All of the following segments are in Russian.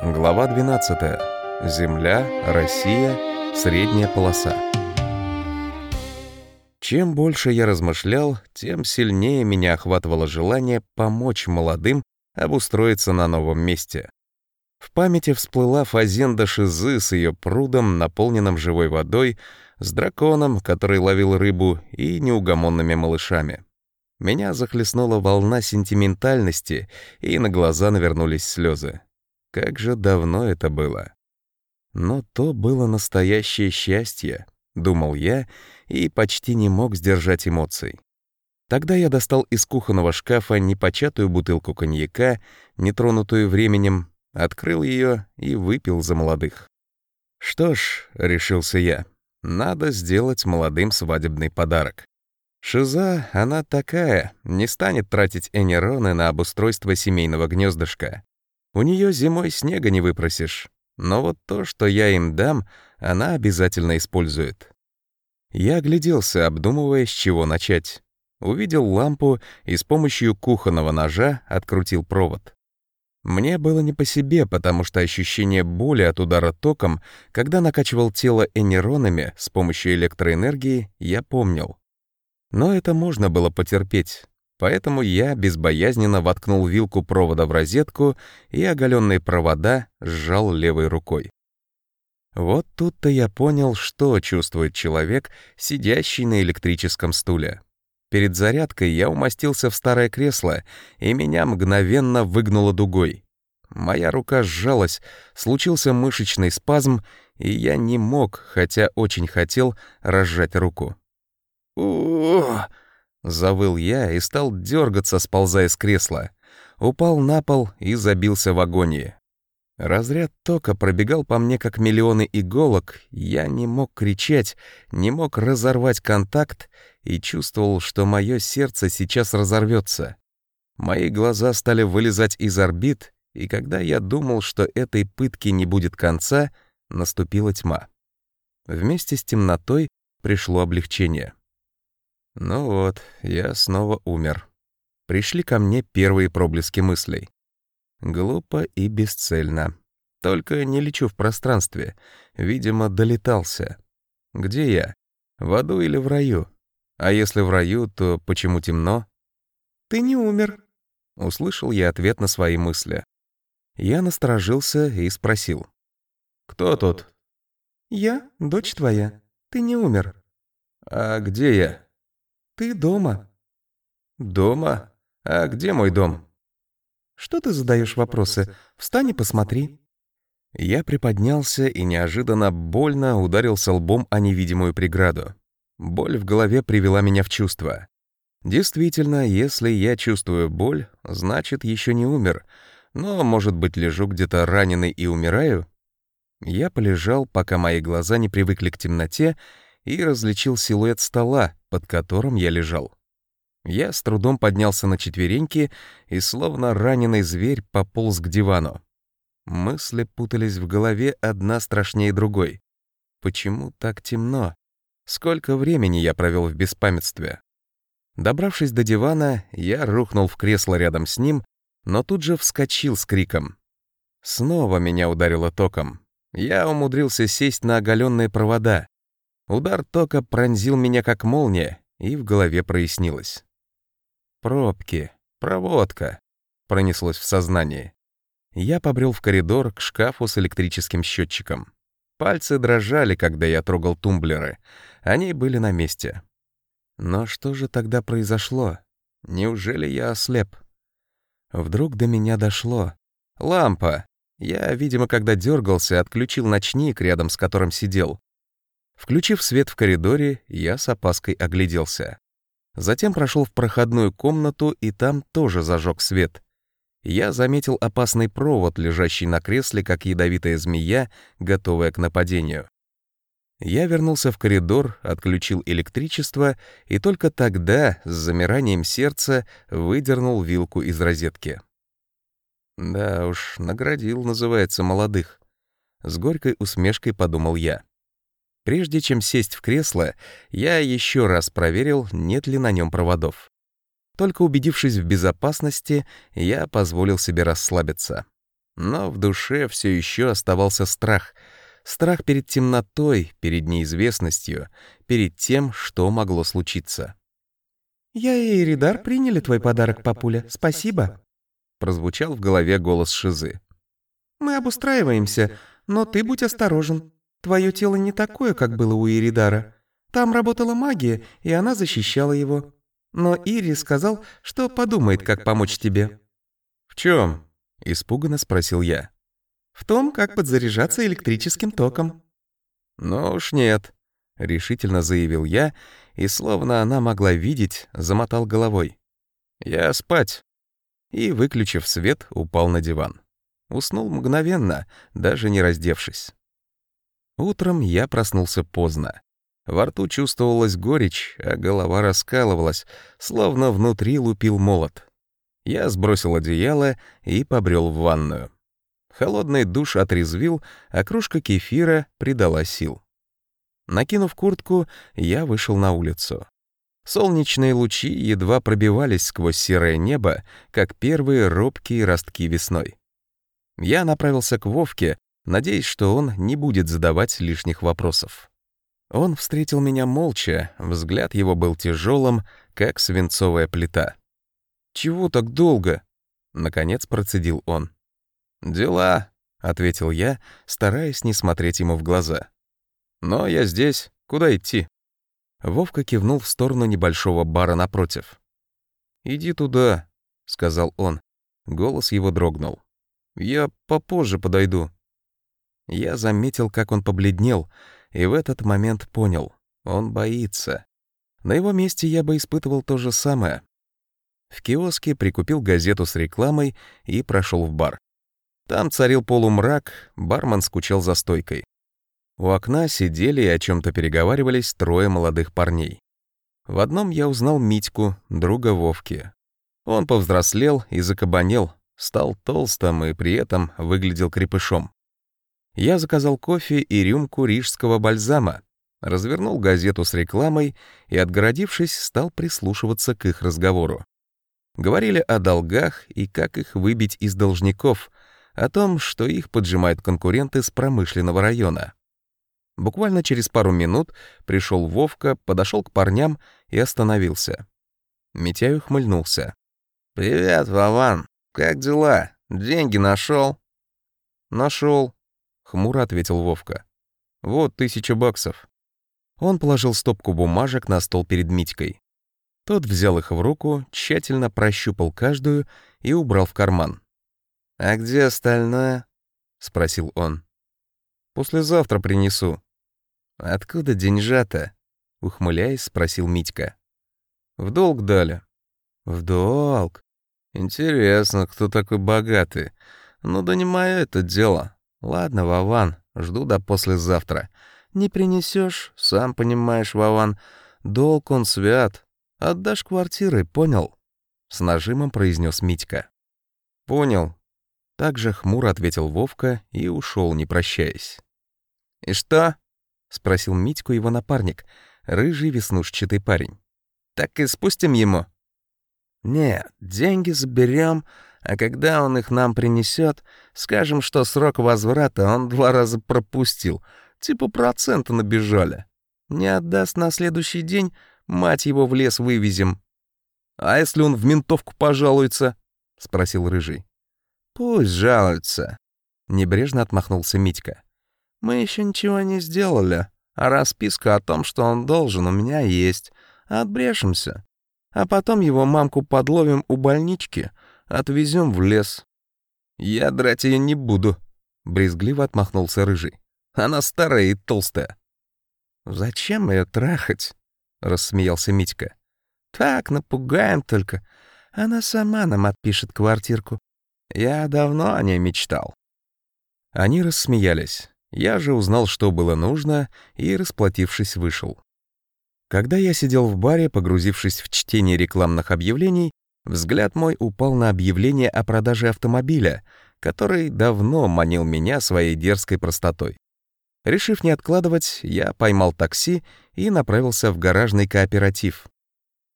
Глава 12. Земля, Россия, средняя полоса. Чем больше я размышлял, тем сильнее меня охватывало желание помочь молодым обустроиться на новом месте. В памяти всплыла фазенда Шизы с ее прудом, наполненным живой водой, с драконом, который ловил рыбу, и неугомонными малышами. Меня захлестнула волна сентиментальности, и на глаза навернулись слезы. Как же давно это было. Но то было настоящее счастье, думал я, и почти не мог сдержать эмоций. Тогда я достал из кухонного шкафа непочатую бутылку коньяка, нетронутую временем, открыл ее и выпил за молодых. Что ж, решился я, надо сделать молодым свадебный подарок. Шиза, она такая, не станет тратить энероны на обустройство семейного гнездышка. У нее зимой снега не выпросишь, но вот то, что я им дам, она обязательно использует. Я огляделся, обдумывая, с чего начать. Увидел лампу и с помощью кухонного ножа открутил провод. Мне было не по себе, потому что ощущение боли от удара током, когда накачивал тело энеронами с помощью электроэнергии, я помнил. Но это можно было потерпеть, поэтому я безбоязненно воткнул вилку провода в розетку и оголенные провода сжал левой рукой. Вот тут-то я понял, что чувствует человек, сидящий на электрическом стуле. Перед зарядкой я умостился в старое кресло, и меня мгновенно выгнуло дугой. Моя рука сжалась, случился мышечный спазм, и я не мог, хотя очень хотел, разжать руку. у Завыл я и стал дергаться, сползая с кресла. Упал на пол и забился в агонии. Разряд тока пробегал по мне как миллионы иголок, я не мог кричать, не мог разорвать контакт и чувствовал, что мое сердце сейчас разорвется. Мои глаза стали вылезать из орбит, и когда я думал, что этой пытки не будет конца, наступила тьма. Вместе с темнотой пришло облегчение. Ну вот, я снова умер. Пришли ко мне первые проблески мыслей. Глупо и бесцельно. Только не лечу в пространстве. Видимо, долетался. Где я? В аду или в раю? А если в раю, то почему темно? «Ты не умер», — услышал я ответ на свои мысли. Я насторожился и спросил. «Кто тут?» «Я, дочь твоя. Ты не умер». «А где я?» «Ты дома». «Дома? А где мой дом?» «Что ты задаешь вопросы? Встань и посмотри». Я приподнялся и неожиданно больно ударился лбом о невидимую преграду. Боль в голове привела меня в чувство. Действительно, если я чувствую боль, значит, еще не умер. Но, может быть, лежу где-то раненый и умираю? Я полежал, пока мои глаза не привыкли к темноте, и различил силуэт стола, под которым я лежал. Я с трудом поднялся на четвереньки и, словно раненый зверь, пополз к дивану. Мысли путались в голове одна страшнее другой. Почему так темно? Сколько времени я провел в беспамятстве? Добравшись до дивана, я рухнул в кресло рядом с ним, но тут же вскочил с криком. Снова меня ударило током. Я умудрился сесть на оголенные провода. Удар тока пронзил меня как молния, и в голове прояснилось. «Пробки, проводка», — пронеслось в сознании. Я побрел в коридор к шкафу с электрическим счетчиком. Пальцы дрожали, когда я трогал тумблеры. Они были на месте. Но что же тогда произошло? Неужели я ослеп? Вдруг до меня дошло. Лампа! Я, видимо, когда дергался, отключил ночник, рядом с которым сидел. Включив свет в коридоре, я с опаской огляделся. Затем прошел в проходную комнату и там тоже зажег свет. Я заметил опасный провод, лежащий на кресле, как ядовитая змея, готовая к нападению. Я вернулся в коридор, отключил электричество и только тогда, с замиранием сердца, выдернул вилку из розетки. Да уж, наградил, называется, молодых. С горькой усмешкой подумал я. Прежде чем сесть в кресло, я еще раз проверил, нет ли на нем проводов. Только убедившись в безопасности, я позволил себе расслабиться. Но в душе все еще оставался страх. Страх перед темнотой, перед неизвестностью, перед тем, что могло случиться. «Я и Эридар приняли твой подарок, папуля. Спасибо», — прозвучал в голове голос Шизы. «Мы обустраиваемся, но ты будь осторожен. Твое тело не такое, как было у Иридара. Там работала магия, и она защищала его. Но Ири сказал, что подумает, как помочь тебе». «В чем? испуганно спросил я. «В том, как подзаряжаться электрическим током». «Ну уж нет», — решительно заявил я, и, словно она могла видеть, замотал головой. «Я спать». И, выключив свет, упал на диван. Уснул мгновенно, даже не раздевшись. Утром я проснулся поздно. Во рту чувствовалась горечь, а голова раскалывалась, словно внутри лупил молот. Я сбросил одеяло и побрел в ванную. Холодный душ отрезвил, а кружка кефира придала сил. Накинув куртку, я вышел на улицу. Солнечные лучи едва пробивались сквозь серое небо, как первые робкие ростки весной. Я направился к Вовке, надеясь, что он не будет задавать лишних вопросов. Он встретил меня молча, взгляд его был тяжелым, как свинцовая плита. «Чего так долго?» — наконец процедил он. «Дела», — ответил я, стараясь не смотреть ему в глаза. «Но я здесь. Куда идти?» Вовка кивнул в сторону небольшого бара напротив. «Иди туда», — сказал он. Голос его дрогнул. «Я попозже подойду». Я заметил, как он побледнел, и в этот момент понял — он боится. На его месте я бы испытывал то же самое. В киоске прикупил газету с рекламой и прошел в бар. Там царил полумрак, бармен скучал за стойкой. У окна сидели и о чем то переговаривались трое молодых парней. В одном я узнал Митьку, друга Вовки. Он повзрослел и закабанел, стал толстым и при этом выглядел крепышом. Я заказал кофе и рюмку рижского бальзама, развернул газету с рекламой и, отгородившись, стал прислушиваться к их разговору. Говорили о долгах и как их выбить из должников, о том, что их поджимают конкуренты с промышленного района. Буквально через пару минут пришел Вовка, подошел к парням и остановился. Митяй ухмыльнулся. «Привет, Вован. Как дела? Деньги нашел? Нашел, хмуро ответил Вовка. Вот тысяча баксов. Он положил стопку бумажек на стол перед Митькой. Тот взял их в руку, тщательно прощупал каждую и убрал в карман. «А где остальное?» — спросил он. «Послезавтра принесу». «Откуда деньжата?» — ухмыляясь, спросил Митька. «В долг дали». «В долг? Интересно, кто такой богатый? Ну да не мое это дело. Ладно, Вован, жду до послезавтра. Не принесешь, сам понимаешь, Вован, долг он свят. Отдашь квартиры, понял? С нажимом произнес Митька. Понял. Также хмуро ответил Вовка и ушел, не прощаясь. «И что?» — спросил Митьку его напарник, рыжий веснушчатый парень. «Так и спустим ему?» «Нет, деньги заберем, а когда он их нам принесет, скажем, что срок возврата он два раза пропустил, типа процента набежали. Не отдаст на следующий день, мать его в лес вывезем». «А если он в ментовку пожалуется?» — спросил Рыжий. «Пусть жалуется», — небрежно отмахнулся Митька. «Мы еще ничего не сделали, а расписка о том, что он должен, у меня есть. Отбрешемся. А потом его мамку подловим у больнички, отвезем в лес. Я драть ее не буду, брезгливо отмахнулся рыжий. Она старая и толстая. Зачем ее трахать? рассмеялся Митька. Так напугаем только. Она сама нам отпишет квартирку. Я давно о ней мечтал. Они рассмеялись. Я же узнал, что было нужно, и, расплатившись, вышел. Когда я сидел в баре, погрузившись в чтение рекламных объявлений, взгляд мой упал на объявление о продаже автомобиля, который давно манил меня своей дерзкой простотой. Решив не откладывать, я поймал такси и направился в гаражный кооператив.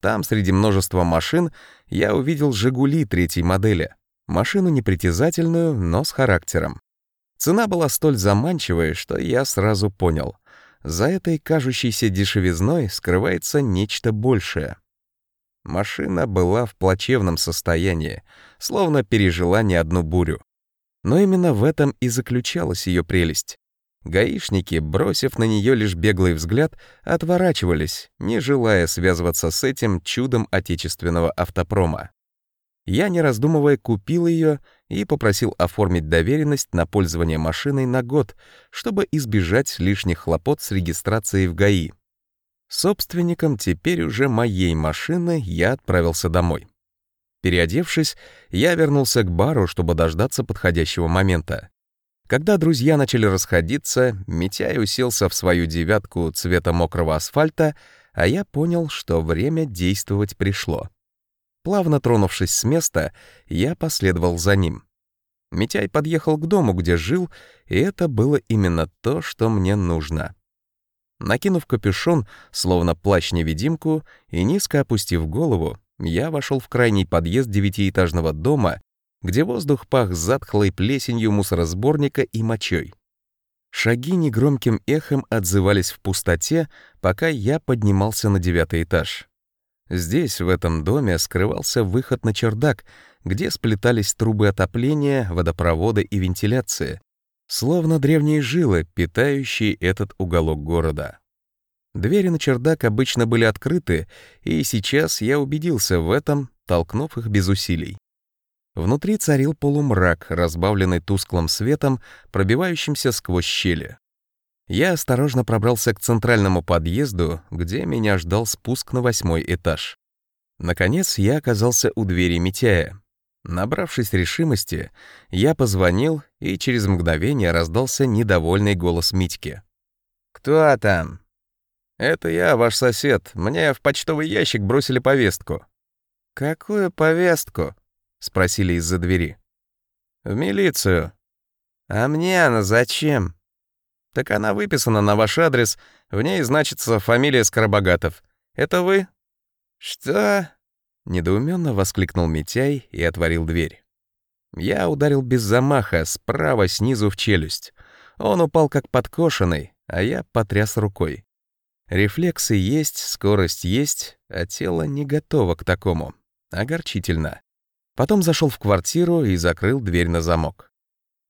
Там, среди множества машин, я увидел «Жигули» третьей модели. Машину непритязательную, но с характером. Цена была столь заманчивая, что я сразу понял. За этой кажущейся дешевизной скрывается нечто большее. Машина была в плачевном состоянии, словно пережила не одну бурю. Но именно в этом и заключалась ее прелесть. Гаишники, бросив на нее лишь беглый взгляд, отворачивались, не желая связываться с этим чудом отечественного автопрома. Я, не раздумывая, купил ее и попросил оформить доверенность на пользование машиной на год, чтобы избежать лишних хлопот с регистрацией в ГАИ. Собственником теперь уже моей машины я отправился домой. Переодевшись, я вернулся к бару, чтобы дождаться подходящего момента. Когда друзья начали расходиться, Митяй уселся в свою девятку цвета мокрого асфальта, а я понял, что время действовать пришло. Плавно тронувшись с места, я последовал за ним. Митяй подъехал к дому, где жил, и это было именно то, что мне нужно. Накинув капюшон, словно плащ-невидимку, и низко опустив голову, я вошел в крайний подъезд девятиэтажного дома, где воздух пах затхлой плесенью мусоросборника и мочой. Шаги негромким эхом отзывались в пустоте, пока я поднимался на девятый этаж. Здесь, в этом доме, скрывался выход на чердак, где сплетались трубы отопления, водопровода и вентиляции, словно древние жилы, питающие этот уголок города. Двери на чердак обычно были открыты, и сейчас я убедился в этом, толкнув их без усилий. Внутри царил полумрак, разбавленный тусклым светом, пробивающимся сквозь щели. Я осторожно пробрался к центральному подъезду, где меня ждал спуск на восьмой этаж. Наконец я оказался у двери Митяя. Набравшись решимости, я позвонил, и через мгновение раздался недовольный голос Митьки. «Кто там?» «Это я, ваш сосед. Мне в почтовый ящик бросили повестку». «Какую повестку?» — спросили из-за двери. «В милицию». «А мне она зачем?» «Так она выписана на ваш адрес, в ней значится фамилия Скоробогатов. Это вы?» «Что?» — недоуменно воскликнул Митяй и отворил дверь. Я ударил без замаха, справа снизу в челюсть. Он упал как подкошенный, а я потряс рукой. Рефлексы есть, скорость есть, а тело не готово к такому. Огорчительно. Потом зашел в квартиру и закрыл дверь на замок.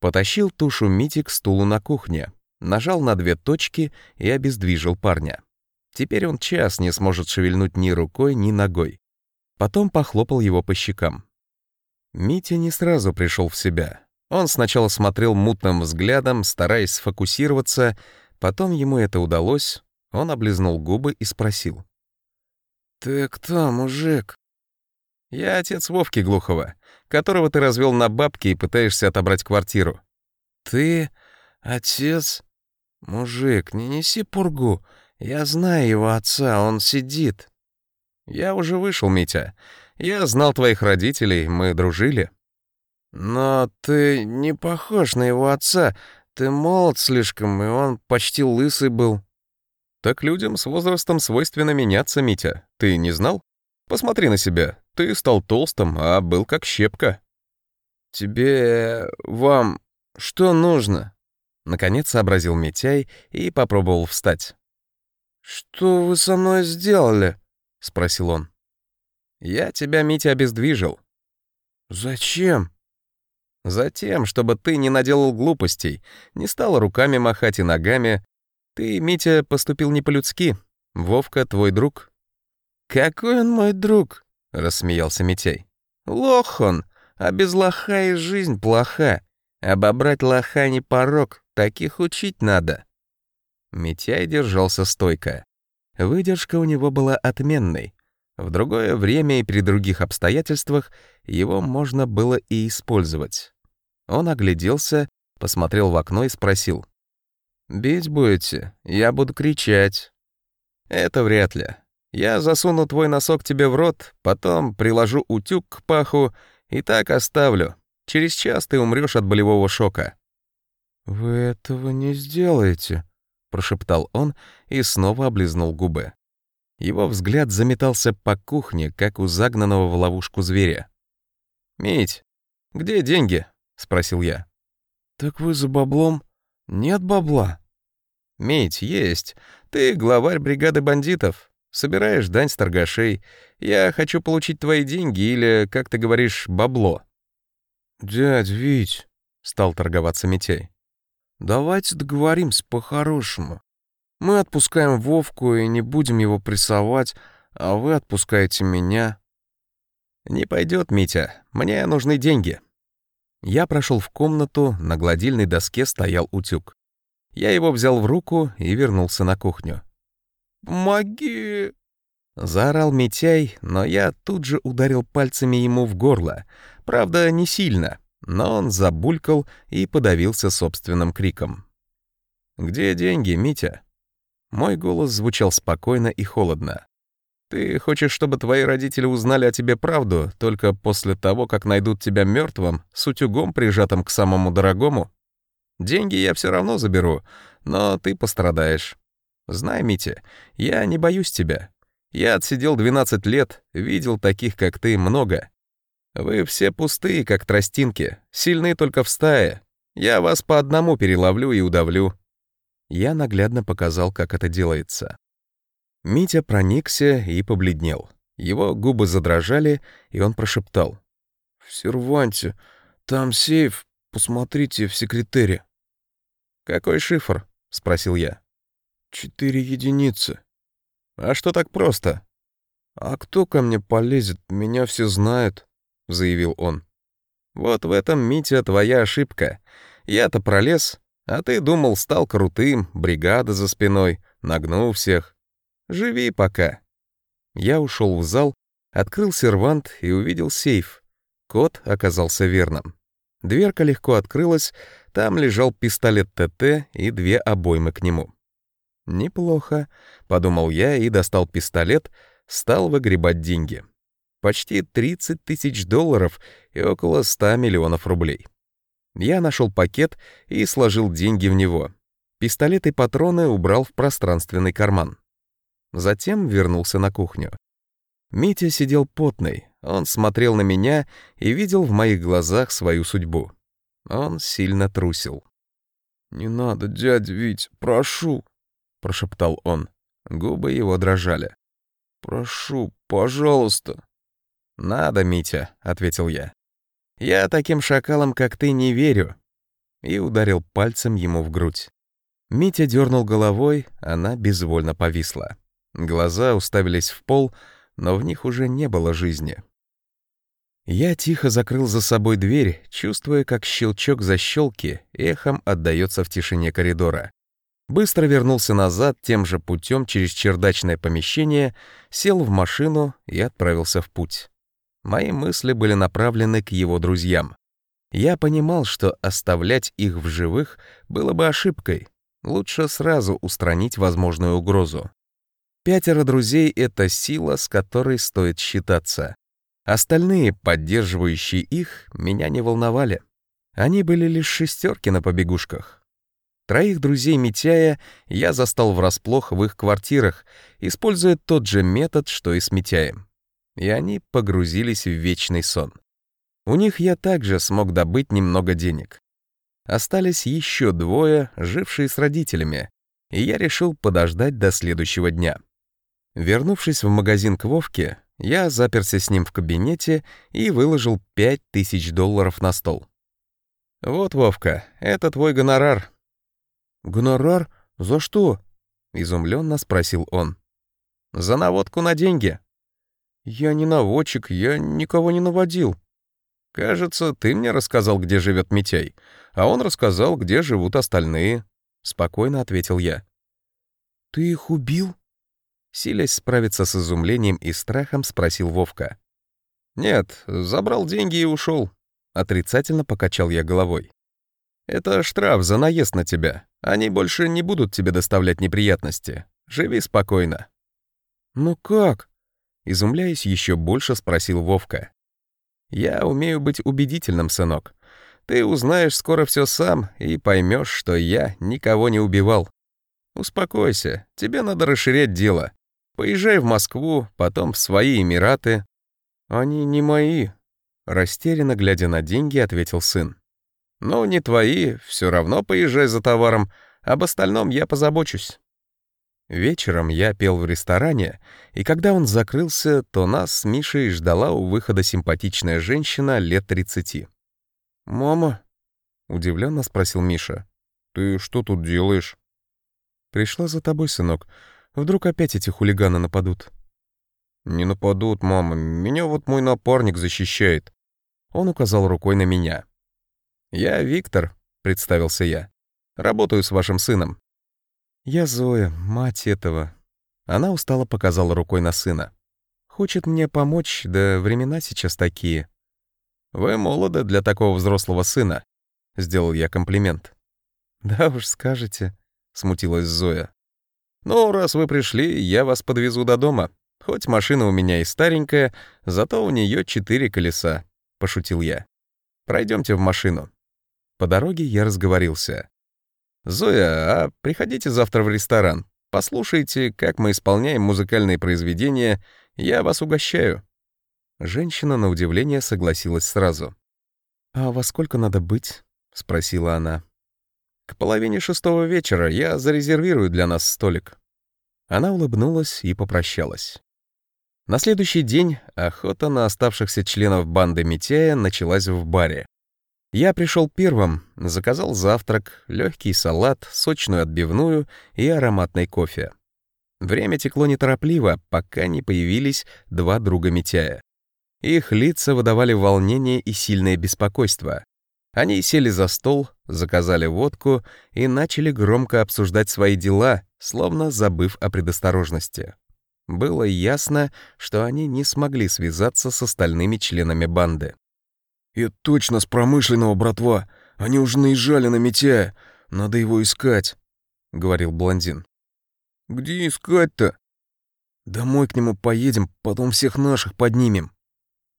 Потащил тушу Мити к стулу на кухне, нажал на две точки и обездвижил парня. Теперь он час не сможет шевельнуть ни рукой, ни ногой. Потом похлопал его по щекам. Митя не сразу пришел в себя. Он сначала смотрел мутным взглядом, стараясь сфокусироваться, потом ему это удалось, он облизнул губы и спросил. «Ты кто, мужик?» «Я отец Вовки Глухова, которого ты развел на бабки и пытаешься отобрать квартиру». «Ты отец?» «Мужик, не неси пургу. Я знаю его отца, он сидит». «Я уже вышел, Митя. Я знал твоих родителей, мы дружили». «Но ты не похож на его отца. Ты молод слишком, и он почти лысый был». «Так людям с возрастом свойственно меняться, Митя. Ты не знал? Посмотри на себя. Ты стал толстым, а был как щепка». «Тебе... вам... что нужно?» Наконец сообразил Митяй и попробовал встать. «Что вы со мной сделали?» — спросил он. «Я тебя, Митя, обездвижил». «Зачем?» «Затем, чтобы ты не наделал глупостей, не стал руками махать и ногами. Ты, Митя, поступил не по-людски. Вовка твой друг». «Какой он мой друг?» — рассмеялся Митяй. «Лох он, а без лоха и жизнь плоха. Обобрать лоха не порог, таких учить надо». Митяй держался стойко. Выдержка у него была отменной. В другое время и при других обстоятельствах его можно было и использовать. Он огляделся, посмотрел в окно и спросил. «Бить будете? Я буду кричать». «Это вряд ли. Я засуну твой носок тебе в рот, потом приложу утюг к паху и так оставлю. Через час ты умрешь от болевого шока». «Вы этого не сделаете», — прошептал он и снова облизнул губы. Его взгляд заметался по кухне, как у загнанного в ловушку зверя. «Мить, «Где деньги?» — спросил я. «Так вы за баблом? Нет бабла?» «Мить, есть. Ты главарь бригады бандитов. Собираешь дань с торгашей. Я хочу получить твои деньги или, как ты говоришь, бабло». «Дядь Вить», — стал торговаться Митяй, — «давайте договоримся по-хорошему. Мы отпускаем Вовку и не будем его прессовать, а вы отпускаете меня». «Не пойдет, Митя. Мне нужны деньги». Я прошел в комнату, на гладильной доске стоял утюг. Я его взял в руку и вернулся на кухню. «Помоги!» Заорал Митяй, но я тут же ударил пальцами ему в горло. Правда, не сильно, но он забулькал и подавился собственным криком. «Где деньги, Митя?» Мой голос звучал спокойно и холодно. «Ты хочешь, чтобы твои родители узнали о тебе правду только после того, как найдут тебя мертвым, с утюгом, прижатым к самому дорогому? Деньги я все равно заберу, но ты пострадаешь. Знай, Митя, я не боюсь тебя. Я отсидел 12 лет, видел таких, как ты, много. Вы все пустые, как тростинки, сильны только в стае. Я вас по одному переловлю и удавлю». Я наглядно показал, как это делается. Митя проникся и побледнел. Его губы задрожали, и он прошептал. «В серванте. Там сейф. Посмотрите в секретаре». «Какой шифр?» — спросил я. «Четыре единицы». «А что так просто?» «А кто ко мне полезет? Меня все знают», — заявил он. «Вот в этом, Митя, твоя ошибка. Я-то пролез, а ты думал, стал крутым, бригада за спиной, нагнул всех. Живи пока». Я ушел в зал, открыл сервант и увидел сейф. Код оказался верным. Дверка легко открылась, там лежал пистолет ТТ и две обоймы к нему. «Неплохо», — подумал я и достал пистолет, стал выгребать деньги. Почти 30 тысяч долларов и около 100 миллионов рублей. Я нашел пакет и сложил деньги в него. Пистолет и патроны убрал в пространственный карман. Затем вернулся на кухню. Митя сидел потный, он смотрел на меня и видел в моих глазах свою судьбу. Он сильно трусил. «Не надо, дядя Вить, прошу!» — прошептал он. Губы его дрожали. «Прошу, пожалуйста!» «Надо, Митя», — ответил я. «Я таким шакалам, как ты, не верю». И ударил пальцем ему в грудь. Митя дернул головой, она безвольно повисла. Глаза уставились в пол, но в них уже не было жизни. Я тихо закрыл за собой дверь, чувствуя, как щелчок защелки эхом отдаётся в тишине коридора. Быстро вернулся назад тем же путем через чердачное помещение, сел в машину и отправился в путь. Мои мысли были направлены к его друзьям. Я понимал, что оставлять их в живых было бы ошибкой. Лучше сразу устранить возможную угрозу. Пятеро друзей — это сила, с которой стоит считаться. Остальные, поддерживающие их, меня не волновали. Они были лишь шестерки на побегушках. Троих друзей Митяя я застал врасплох в их квартирах, используя тот же метод, что и с Митяем. И они погрузились в вечный сон. У них я также смог добыть немного денег. Остались еще двое, жившие с родителями, и я решил подождать до следующего дня. Вернувшись в магазин к Вовке, я заперся с ним в кабинете и выложил пять тысяч долларов на стол. «Вот, Вовка, это твой гонорар». «Гонорар? За что?» — изумленно спросил он. «За наводку на деньги». «Я не наводчик, я никого не наводил». «Кажется, ты мне рассказал, где живет Митяй, а он рассказал, где живут остальные», — спокойно ответил я. «Ты их убил?» Силясь справиться с изумлением и страхом, спросил Вовка. «Нет, забрал деньги и ушел. Отрицательно покачал я головой. «Это штраф за наезд на тебя. Они больше не будут тебе доставлять неприятности. Живи спокойно». «Ну как?» Изумляясь еще больше, спросил Вовка. «Я умею быть убедительным, сынок. Ты узнаешь скоро все сам и поймешь, что я никого не убивал. Успокойся, тебе надо расширять дело. Поезжай в Москву, потом в свои Эмираты. Они не мои. растерянно глядя на деньги, ответил сын. «Ну, не твои, все равно поезжай за товаром, об остальном я позабочусь». Вечером я пел в ресторане, и когда он закрылся, то нас с Мишей ждала у выхода симпатичная женщина лет 30. «Мама?» — удивленно спросил Миша. «Ты что тут делаешь?» «Пришла за тобой, сынок. Вдруг опять эти хулиганы нападут?» «Не нападут, мама. Меня вот мой напарник защищает». Он указал рукой на меня. «Я Виктор», — представился я. «Работаю с вашим сыном». «Я Зоя, мать этого». Она устало показала рукой на сына. «Хочет мне помочь, да времена сейчас такие». «Вы молоды для такого взрослого сына», — сделал я комплимент. «Да уж, скажете», — смутилась Зоя. «Ну, раз вы пришли, я вас подвезу до дома. Хоть машина у меня и старенькая, зато у нее четыре колеса», — пошутил я. Пройдемте в машину». По дороге я разговорился. «Зоя, а приходите завтра в ресторан. Послушайте, как мы исполняем музыкальные произведения. Я вас угощаю». Женщина, на удивление, согласилась сразу. «А во сколько надо быть?» — спросила она. «К половине шестого вечера я зарезервирую для нас столик». Она улыбнулась и попрощалась. На следующий день охота на оставшихся членов банды Митяя началась в баре. Я пришел первым, заказал завтрак, легкий салат, сочную отбивную и ароматный кофе. Время текло неторопливо, пока не появились два друга Митяя. Их лица выдавали волнение и сильное беспокойство. Они сели за стол, заказали водку и начали громко обсуждать свои дела, словно забыв о предосторожности. Было ясно, что они не смогли связаться с остальными членами банды. «Это точно с промышленного, братва. Они уже наезжали на Митяя. Надо его искать», — говорил блондин. «Где искать-то?» «Домой к нему поедем, потом всех наших поднимем».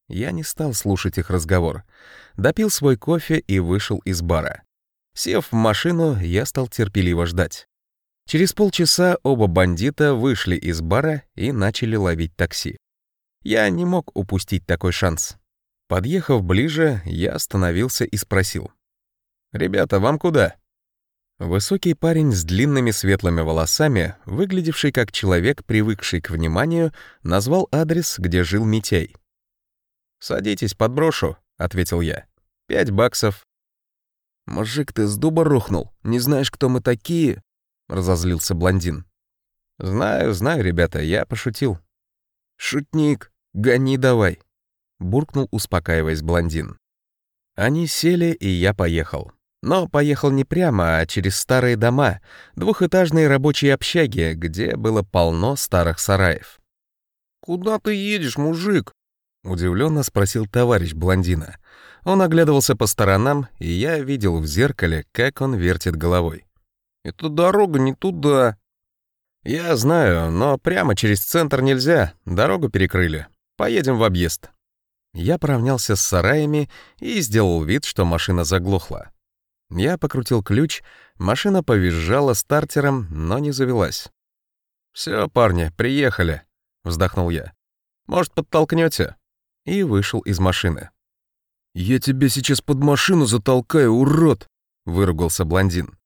Я не стал слушать их разговор. Допил свой кофе и вышел из бара. Сев в машину, я стал терпеливо ждать. Через полчаса оба бандита вышли из бара и начали ловить такси. Я не мог упустить такой шанс. Подъехав ближе, я остановился и спросил. «Ребята, вам куда?» Высокий парень с длинными светлыми волосами, выглядевший как человек, привыкший к вниманию, назвал адрес, где жил Митяй. «Садитесь, подброшу», — ответил я. «Пять баксов». «Мужик, ты с дуба рухнул? Не знаешь, кто мы такие?» — разозлился блондин. «Знаю, знаю, ребята, я пошутил». «Шутник, гони давай», буркнул, успокаиваясь блондин. Они сели, и я поехал. Но поехал не прямо, а через старые дома, двухэтажные рабочие общаги, где было полно старых сараев. «Куда ты едешь, мужик?» — удивленно спросил товарищ блондина. Он оглядывался по сторонам, и я видел в зеркале, как он вертит головой. «Эта дорога не туда». «Я знаю, но прямо через центр нельзя, дорогу перекрыли. Поедем в объезд». Я поравнялся с сараями и сделал вид, что машина заглохла. Я покрутил ключ, машина повизжала стартером, но не завелась. «Все, парни, приехали», — вздохнул я. «Может, подтолкнете? И вышел из машины. «Я тебя сейчас под машину затолкаю, урод!» — выругался блондин.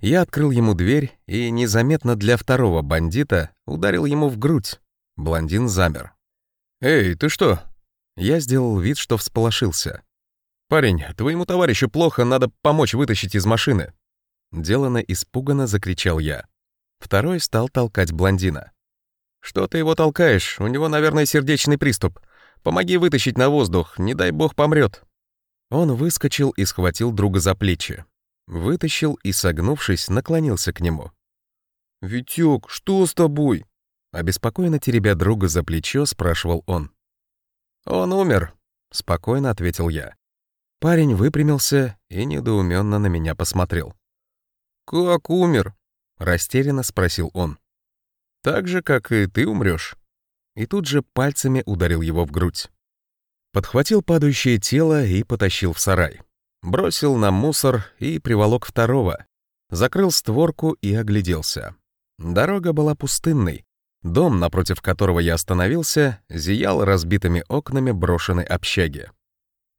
Я открыл ему дверь и незаметно для второго бандита ударил ему в грудь. Блондин замер. «Эй, ты что, я сделал вид, что всполошился. «Парень, твоему товарищу плохо, надо помочь вытащить из машины». Делано испуганно закричал я. Второй стал толкать блондина. «Что ты его толкаешь? У него, наверное, сердечный приступ. Помоги вытащить на воздух, не дай бог помрет». Он выскочил и схватил друга за плечи. Вытащил и, согнувшись, наклонился к нему. «Витёк, что с тобой?» Обеспокоенно теребя друга за плечо, спрашивал он. «Он умер», — спокойно ответил я. Парень выпрямился и недоуменно на меня посмотрел. «Как умер?» — растерянно спросил он. «Так же, как и ты умрешь. И тут же пальцами ударил его в грудь. Подхватил падающее тело и потащил в сарай. Бросил на мусор и приволок второго. Закрыл створку и огляделся. Дорога была пустынной, Дом, напротив которого я остановился, зиял разбитыми окнами брошенной общаги.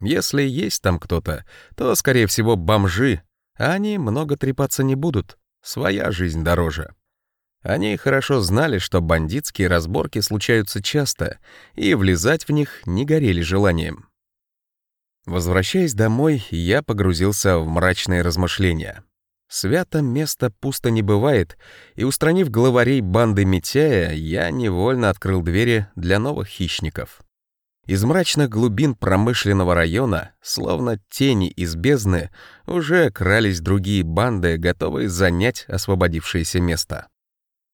Если есть там кто-то, то, скорее всего, бомжи, а они много трепаться не будут, своя жизнь дороже. Они хорошо знали, что бандитские разборки случаются часто, и влезать в них не горели желанием. Возвращаясь домой, я погрузился в мрачные размышления. Свято место пусто не бывает, и, устранив главарей банды Митяя, я невольно открыл двери для новых хищников. Из мрачных глубин промышленного района, словно тени из бездны, уже крались другие банды, готовые занять освободившееся место.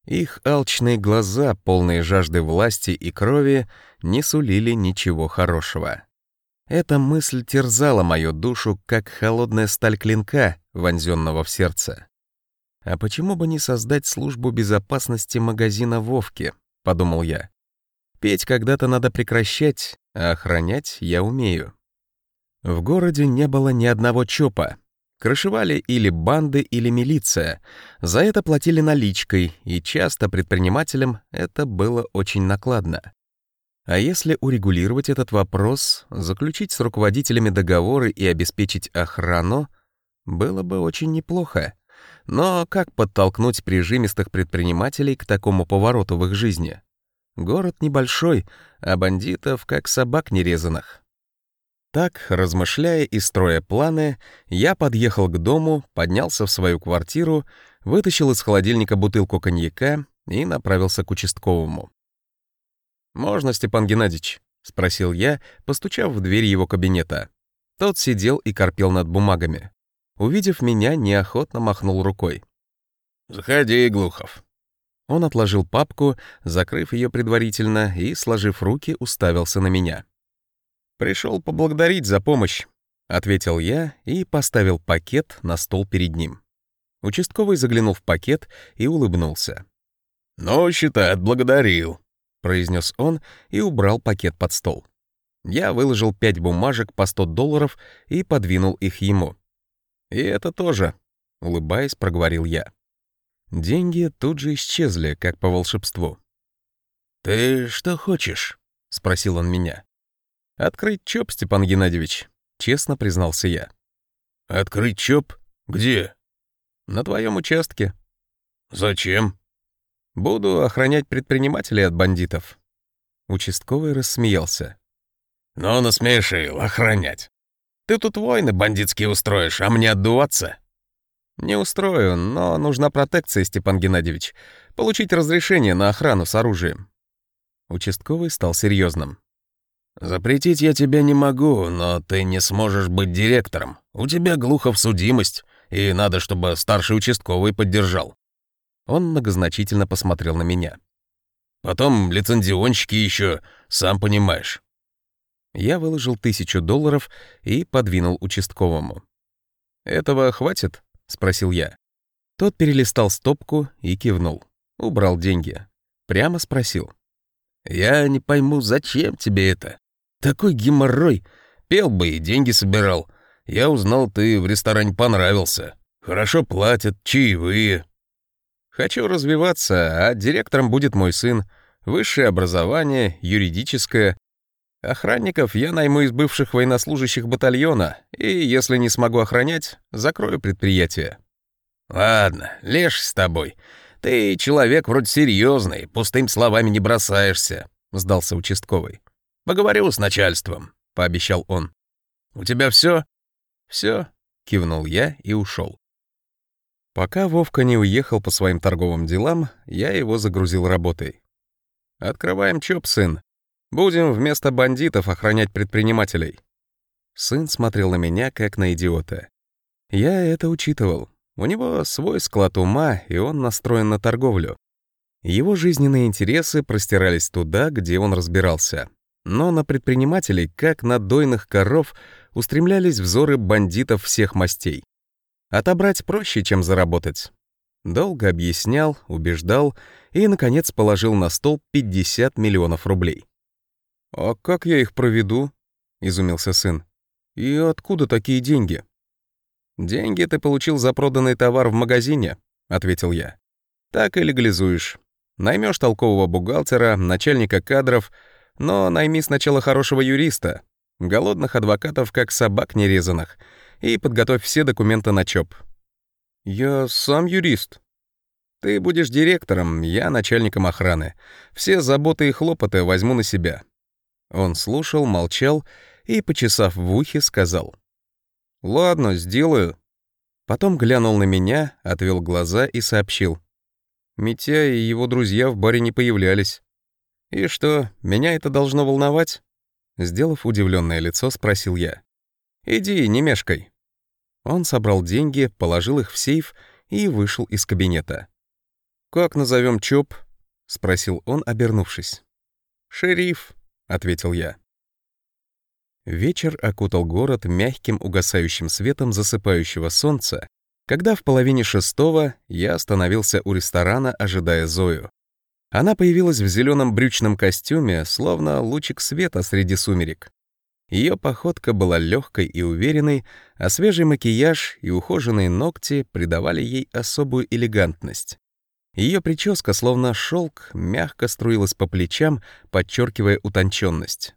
Их алчные глаза, полные жажды власти и крови, не сулили ничего хорошего. Эта мысль терзала мою душу, как холодная сталь клинка, вонзенного в сердце. «А почему бы не создать службу безопасности магазина Вовки?» — подумал я. «Петь когда-то надо прекращать, а охранять я умею». В городе не было ни одного ЧОПа, Крышевали или банды, или милиция. За это платили наличкой, и часто предпринимателям это было очень накладно. А если урегулировать этот вопрос, заключить с руководителями договоры и обеспечить охрану, было бы очень неплохо. Но как подтолкнуть прижимистых предпринимателей к такому повороту в их жизни? Город небольшой, а бандитов как собак нерезанных. Так, размышляя и строя планы, я подъехал к дому, поднялся в свою квартиру, вытащил из холодильника бутылку коньяка и направился к участковому. «Можно, Степан Геннадьевич?» — спросил я, постучав в дверь его кабинета. Тот сидел и корпел над бумагами. Увидев меня, неохотно махнул рукой. «Заходи, Глухов». Он отложил папку, закрыв ее предварительно и, сложив руки, уставился на меня. «Пришел поблагодарить за помощь», — ответил я и поставил пакет на стол перед ним. Участковый заглянул в пакет и улыбнулся. «Ну, считай, отблагодарил», — произнес он и убрал пакет под стол. Я выложил пять бумажек по 100 долларов и подвинул их ему. «И это тоже», — улыбаясь, проговорил я. Деньги тут же исчезли, как по волшебству. «Ты что хочешь?» — спросил он меня. «Открыть ЧОП, Степан Геннадьевич», — честно признался я. «Открыть ЧОП? Где?» «На твоем участке». «Зачем?» «Буду охранять предпринимателей от бандитов». Участковый рассмеялся. «Ну, насмешил, охранять. Ты тут войны бандитские устроишь, а мне отдуваться?» «Не устрою, но нужна протекция, Степан Геннадьевич. Получить разрешение на охрану с оружием». Участковый стал серьезным. «Запретить я тебя не могу, но ты не сможешь быть директором. У тебя глухо в судимость, и надо, чтобы старший участковый поддержал». Он многозначительно посмотрел на меня. «Потом лицензионщики еще, сам понимаешь». Я выложил тысячу долларов и подвинул участковому. «Этого хватит?» — спросил я. Тот перелистал стопку и кивнул. Убрал деньги. Прямо спросил. «Я не пойму, зачем тебе это? Такой геморрой. Пел бы и деньги собирал. Я узнал, ты в ресторане понравился. Хорошо платят, чаевые». «Хочу развиваться, а директором будет мой сын. Высшее образование, юридическое. Охранников я найму из бывших военнослужащих батальона, и, если не смогу охранять, закрою предприятие». «Ладно, лежь с тобой. Ты человек вроде серьезный, пустым словами не бросаешься», — сдался участковый. «Поговорю с начальством», — пообещал он. «У тебя все? Все, кивнул я и ушел. Пока Вовка не уехал по своим торговым делам, я его загрузил работой. «Открываем ЧОП, сын. Будем вместо бандитов охранять предпринимателей». Сын смотрел на меня, как на идиота. Я это учитывал. У него свой склад ума, и он настроен на торговлю. Его жизненные интересы простирались туда, где он разбирался. Но на предпринимателей, как на дойных коров, устремлялись взоры бандитов всех мастей. Отобрать проще, чем заработать. Долго объяснял, убеждал и, наконец, положил на стол 50 миллионов рублей. «А как я их проведу?» — изумился сын. «И откуда такие деньги?» «Деньги ты получил за проданный товар в магазине», — ответил я. «Так и легализуешь. Наймешь толкового бухгалтера, начальника кадров — но найми сначала хорошего юриста. Голодных адвокатов, как собак нерезанных. И подготовь все документы на ЧОП. Я сам юрист. Ты будешь директором, я начальником охраны. Все заботы и хлопоты возьму на себя. Он слушал, молчал и, почесав в ухе, сказал. «Ладно, сделаю». Потом глянул на меня, отвел глаза и сообщил. Митя и его друзья в баре не появлялись. «И что, меня это должно волновать?» Сделав удивленное лицо, спросил я. «Иди, не мешкай». Он собрал деньги, положил их в сейф и вышел из кабинета. «Как назовем ЧОП?» — спросил он, обернувшись. «Шериф», — ответил я. Вечер окутал город мягким угасающим светом засыпающего солнца, когда в половине шестого я остановился у ресторана, ожидая Зою. Она появилась в зеленом брючном костюме, словно лучик света среди сумерек. Ее походка была легкой и уверенной, а свежий макияж и ухоженные ногти придавали ей особую элегантность. Ее прическа, словно шелк, мягко струилась по плечам, подчеркивая утонченность.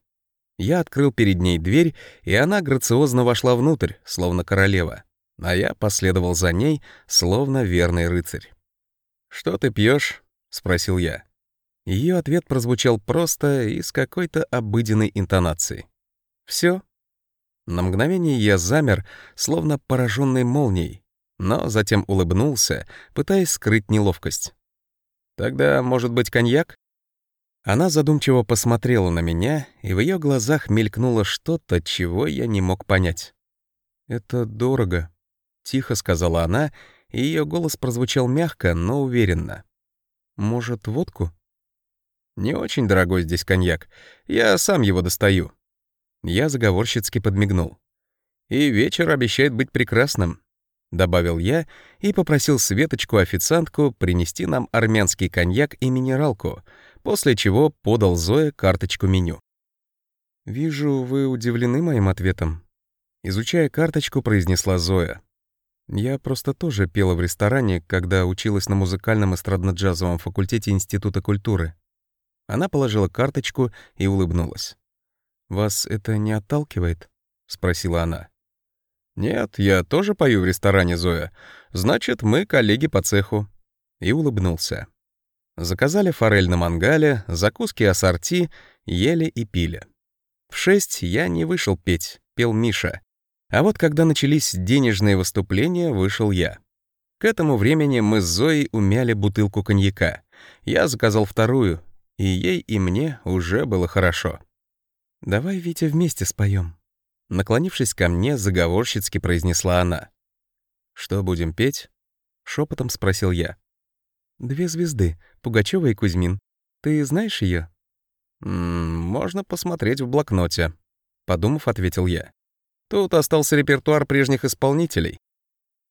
Я открыл перед ней дверь, и она грациозно вошла внутрь, словно королева, а я последовал за ней, словно верный рыцарь. «Что ты пьешь? — спросил я. Ее ответ прозвучал просто и с какой-то обыденной интонацией. Все. На мгновение я замер, словно пораженный молнией, но затем улыбнулся, пытаясь скрыть неловкость. «Тогда, может быть, коньяк?» Она задумчиво посмотрела на меня, и в ее глазах мелькнуло что-то, чего я не мог понять. «Это дорого», — тихо сказала она, и ее голос прозвучал мягко, но уверенно. Может, водку? Не очень дорогой здесь коньяк. Я сам его достаю. Я заговорщицки подмигнул. И вечер обещает быть прекрасным, добавил я и попросил Светочку-официантку принести нам армянский коньяк и минералку, после чего подал Зое карточку меню. «Вижу, вы удивлены моим ответом», — изучая карточку, произнесла Зоя. Я просто тоже пела в ресторане, когда училась на музыкальном эстрадно-джазовом факультете Института культуры. Она положила карточку и улыбнулась. «Вас это не отталкивает?» — спросила она. «Нет, я тоже пою в ресторане, Зоя. Значит, мы коллеги по цеху». И улыбнулся. Заказали форель на мангале, закуски ассорти, ели и пили. В шесть я не вышел петь, пел Миша. А вот когда начались денежные выступления, вышел я. К этому времени мы с Зоей умяли бутылку коньяка. Я заказал вторую, и ей и мне уже было хорошо. «Давай, Витя, вместе споем. Наклонившись ко мне, заговорщицки произнесла она. «Что будем петь?» — шепотом спросил я. «Две звезды, Пугачева и Кузьмин. Ты знаешь ее? «Можно посмотреть в блокноте», — подумав, ответил я. Тут остался репертуар прежних исполнителей.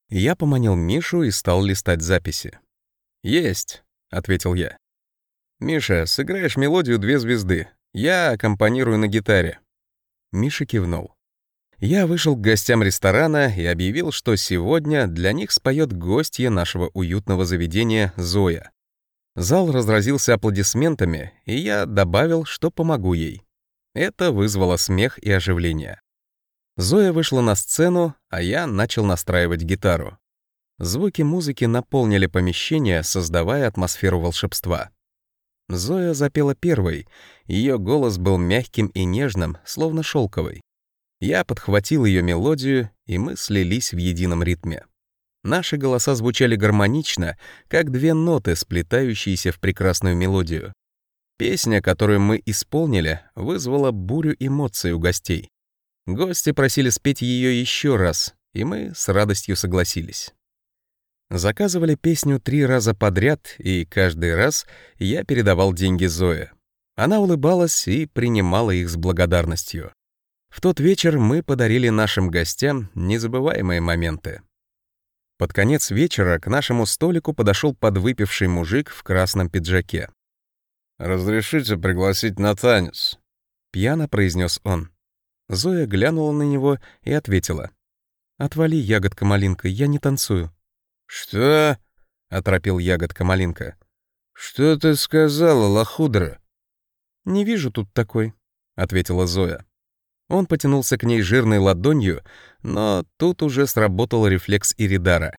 Я поманил Мишу и стал листать записи. «Есть», — ответил я. «Миша, сыграешь мелодию «Две звезды». Я аккомпанирую на гитаре». Миша кивнул. Я вышел к гостям ресторана и объявил, что сегодня для них споет гостья нашего уютного заведения Зоя. Зал разразился аплодисментами, и я добавил, что помогу ей. Это вызвало смех и оживление. Зоя вышла на сцену, а я начал настраивать гитару. Звуки музыки наполнили помещение, создавая атмосферу волшебства. Зоя запела первой, ее голос был мягким и нежным, словно шелковый. Я подхватил ее мелодию, и мы слились в едином ритме. Наши голоса звучали гармонично, как две ноты, сплетающиеся в прекрасную мелодию. Песня, которую мы исполнили, вызвала бурю эмоций у гостей. Гости просили спеть ее еще раз, и мы с радостью согласились. Заказывали песню три раза подряд, и каждый раз я передавал деньги Зое. Она улыбалась и принимала их с благодарностью. В тот вечер мы подарили нашим гостям незабываемые моменты. Под конец вечера к нашему столику подошел подвыпивший мужик в красном пиджаке. «Разрешите пригласить на танец?» — пьяно произнес он. Зоя глянула на него и ответила. «Отвали, ягодка-малинка, я не танцую». «Что?» — оторопил ягодка-малинка. «Что ты сказала, лохудра?» «Не вижу тут такой», — ответила Зоя. Он потянулся к ней жирной ладонью, но тут уже сработал рефлекс Иридара.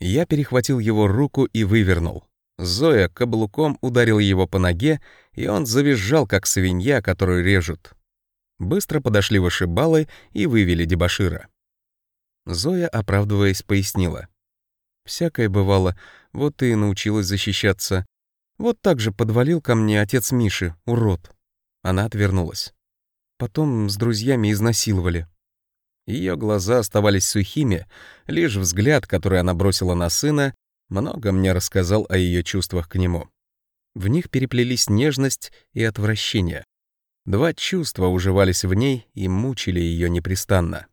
Я перехватил его руку и вывернул. Зоя каблуком ударил его по ноге, и он завизжал, как свинья, которую режут. Быстро подошли вышибалы и вывели дебошира. Зоя, оправдываясь, пояснила. «Всякое бывало, вот и научилась защищаться. Вот так же подвалил ко мне отец Миши, урод». Она отвернулась. Потом с друзьями изнасиловали. Ее глаза оставались сухими, лишь взгляд, который она бросила на сына, много мне рассказал о ее чувствах к нему. В них переплелись нежность и отвращение. Два чувства уживались в ней и мучили ее непрестанно.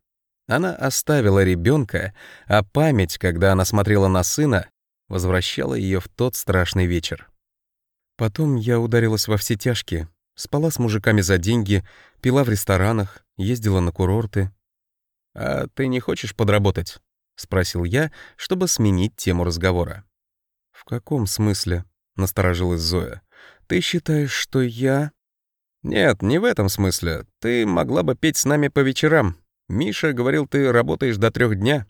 Она оставила ребенка, а память, когда она смотрела на сына, возвращала ее в тот страшный вечер. Потом я ударилась во все тяжкие, спала с мужиками за деньги, пила в ресторанах, ездила на курорты. «А ты не хочешь подработать?» — спросил я, чтобы сменить тему разговора. «В каком смысле?» — насторожилась Зоя. «Ты считаешь, что я...» «Нет, не в этом смысле. Ты могла бы петь с нами по вечерам. Миша говорил, ты работаешь до трех дня».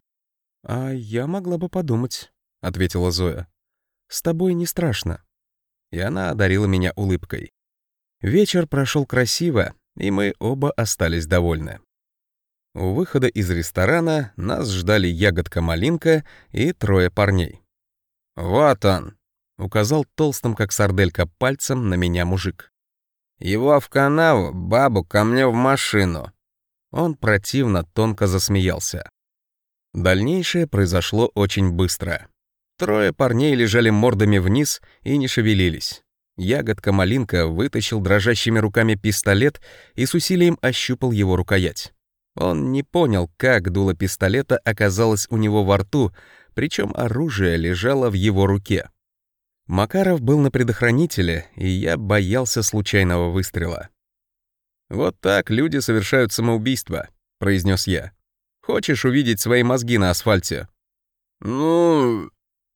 «А я могла бы подумать», — ответила Зоя. «С тобой не страшно». И она одарила меня улыбкой. Вечер прошел красиво, и мы оба остались довольны. У выхода из ресторана нас ждали ягодка-малинка и трое парней. «Вот он», — указал толстым, как сарделька, пальцем на меня мужик. Его в канаву, бабу ко мне в машину». Он противно тонко засмеялся. Дальнейшее произошло очень быстро. Трое парней лежали мордами вниз и не шевелились. Ягодка-малинка вытащил дрожащими руками пистолет и с усилием ощупал его рукоять. Он не понял, как дуло пистолета оказалось у него во рту, причем оружие лежало в его руке. Макаров был на предохранителе, и я боялся случайного выстрела. «Вот так люди совершают самоубийство», — произнес я. «Хочешь увидеть свои мозги на асфальте?» «Ну...»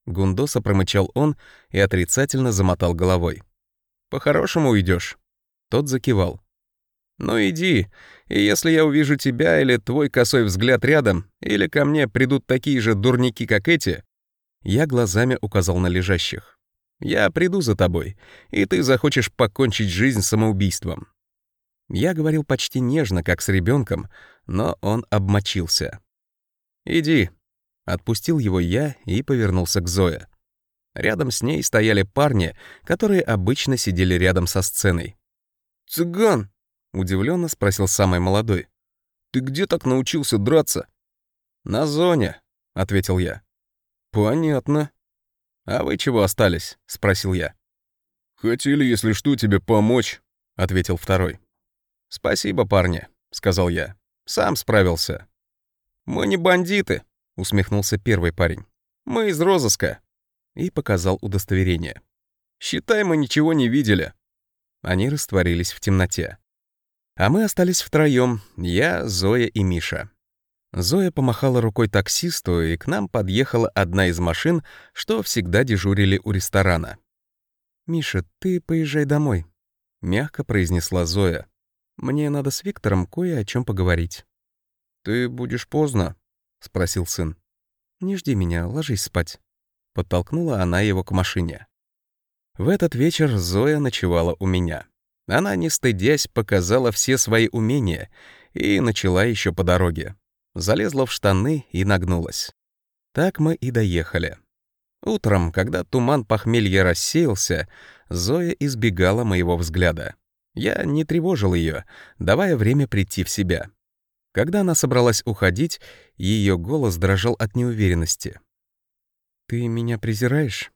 Гундоса промычал он и отрицательно замотал головой. «По-хорошему уйдешь. Тот закивал. «Ну иди, и если я увижу тебя или твой косой взгляд рядом, или ко мне придут такие же дурники, как эти...» Я глазами указал на лежащих. Я приду за тобой, и ты захочешь покончить жизнь самоубийством». Я говорил почти нежно, как с ребенком, но он обмочился. «Иди». Отпустил его я и повернулся к Зое. Рядом с ней стояли парни, которые обычно сидели рядом со сценой. «Цыган!» — удивленно спросил самый молодой. «Ты где так научился драться?» «На зоне», — ответил я. «Понятно», «А вы чего остались?» — спросил я. «Хотели, если что, тебе помочь», — ответил второй. «Спасибо, парни», — сказал я. «Сам справился». «Мы не бандиты», — усмехнулся первый парень. «Мы из розыска». И показал удостоверение. «Считай, мы ничего не видели». Они растворились в темноте. А мы остались втроем, я, Зоя и Миша. Зоя помахала рукой таксисту, и к нам подъехала одна из машин, что всегда дежурили у ресторана. «Миша, ты поезжай домой», — мягко произнесла Зоя. «Мне надо с Виктором кое о чем поговорить». «Ты будешь поздно?» — спросил сын. «Не жди меня, ложись спать». Подтолкнула она его к машине. В этот вечер Зоя ночевала у меня. Она, не стыдясь, показала все свои умения и начала еще по дороге залезла в штаны и нагнулась. Так мы и доехали. Утром, когда туман похмелья рассеялся, Зоя избегала моего взгляда. Я не тревожил ее, давая время прийти в себя. Когда она собралась уходить, ее голос дрожал от неуверенности. «Ты меня презираешь?»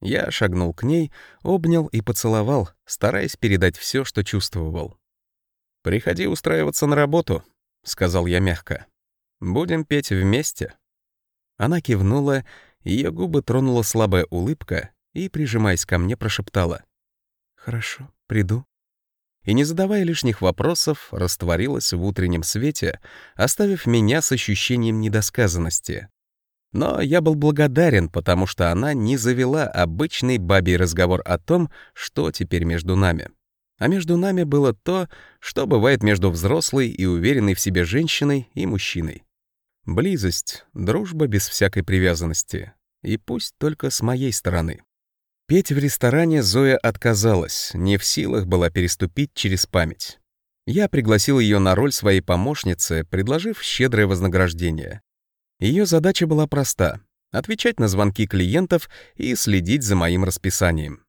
Я шагнул к ней, обнял и поцеловал, стараясь передать все, что чувствовал. «Приходи устраиваться на работу», — сказал я мягко. «Будем петь вместе». Она кивнула, ее губы тронула слабая улыбка и, прижимаясь ко мне, прошептала. «Хорошо, приду». И, не задавая лишних вопросов, растворилась в утреннем свете, оставив меня с ощущением недосказанности. Но я был благодарен, потому что она не завела обычный бабий разговор о том, что теперь между нами. А между нами было то, что бывает между взрослой и уверенной в себе женщиной и мужчиной. Близость, дружба без всякой привязанности. И пусть только с моей стороны. Петь в ресторане Зоя отказалась, не в силах была переступить через память. Я пригласил ее на роль своей помощницы, предложив щедрое вознаграждение. Ее задача была проста — отвечать на звонки клиентов и следить за моим расписанием.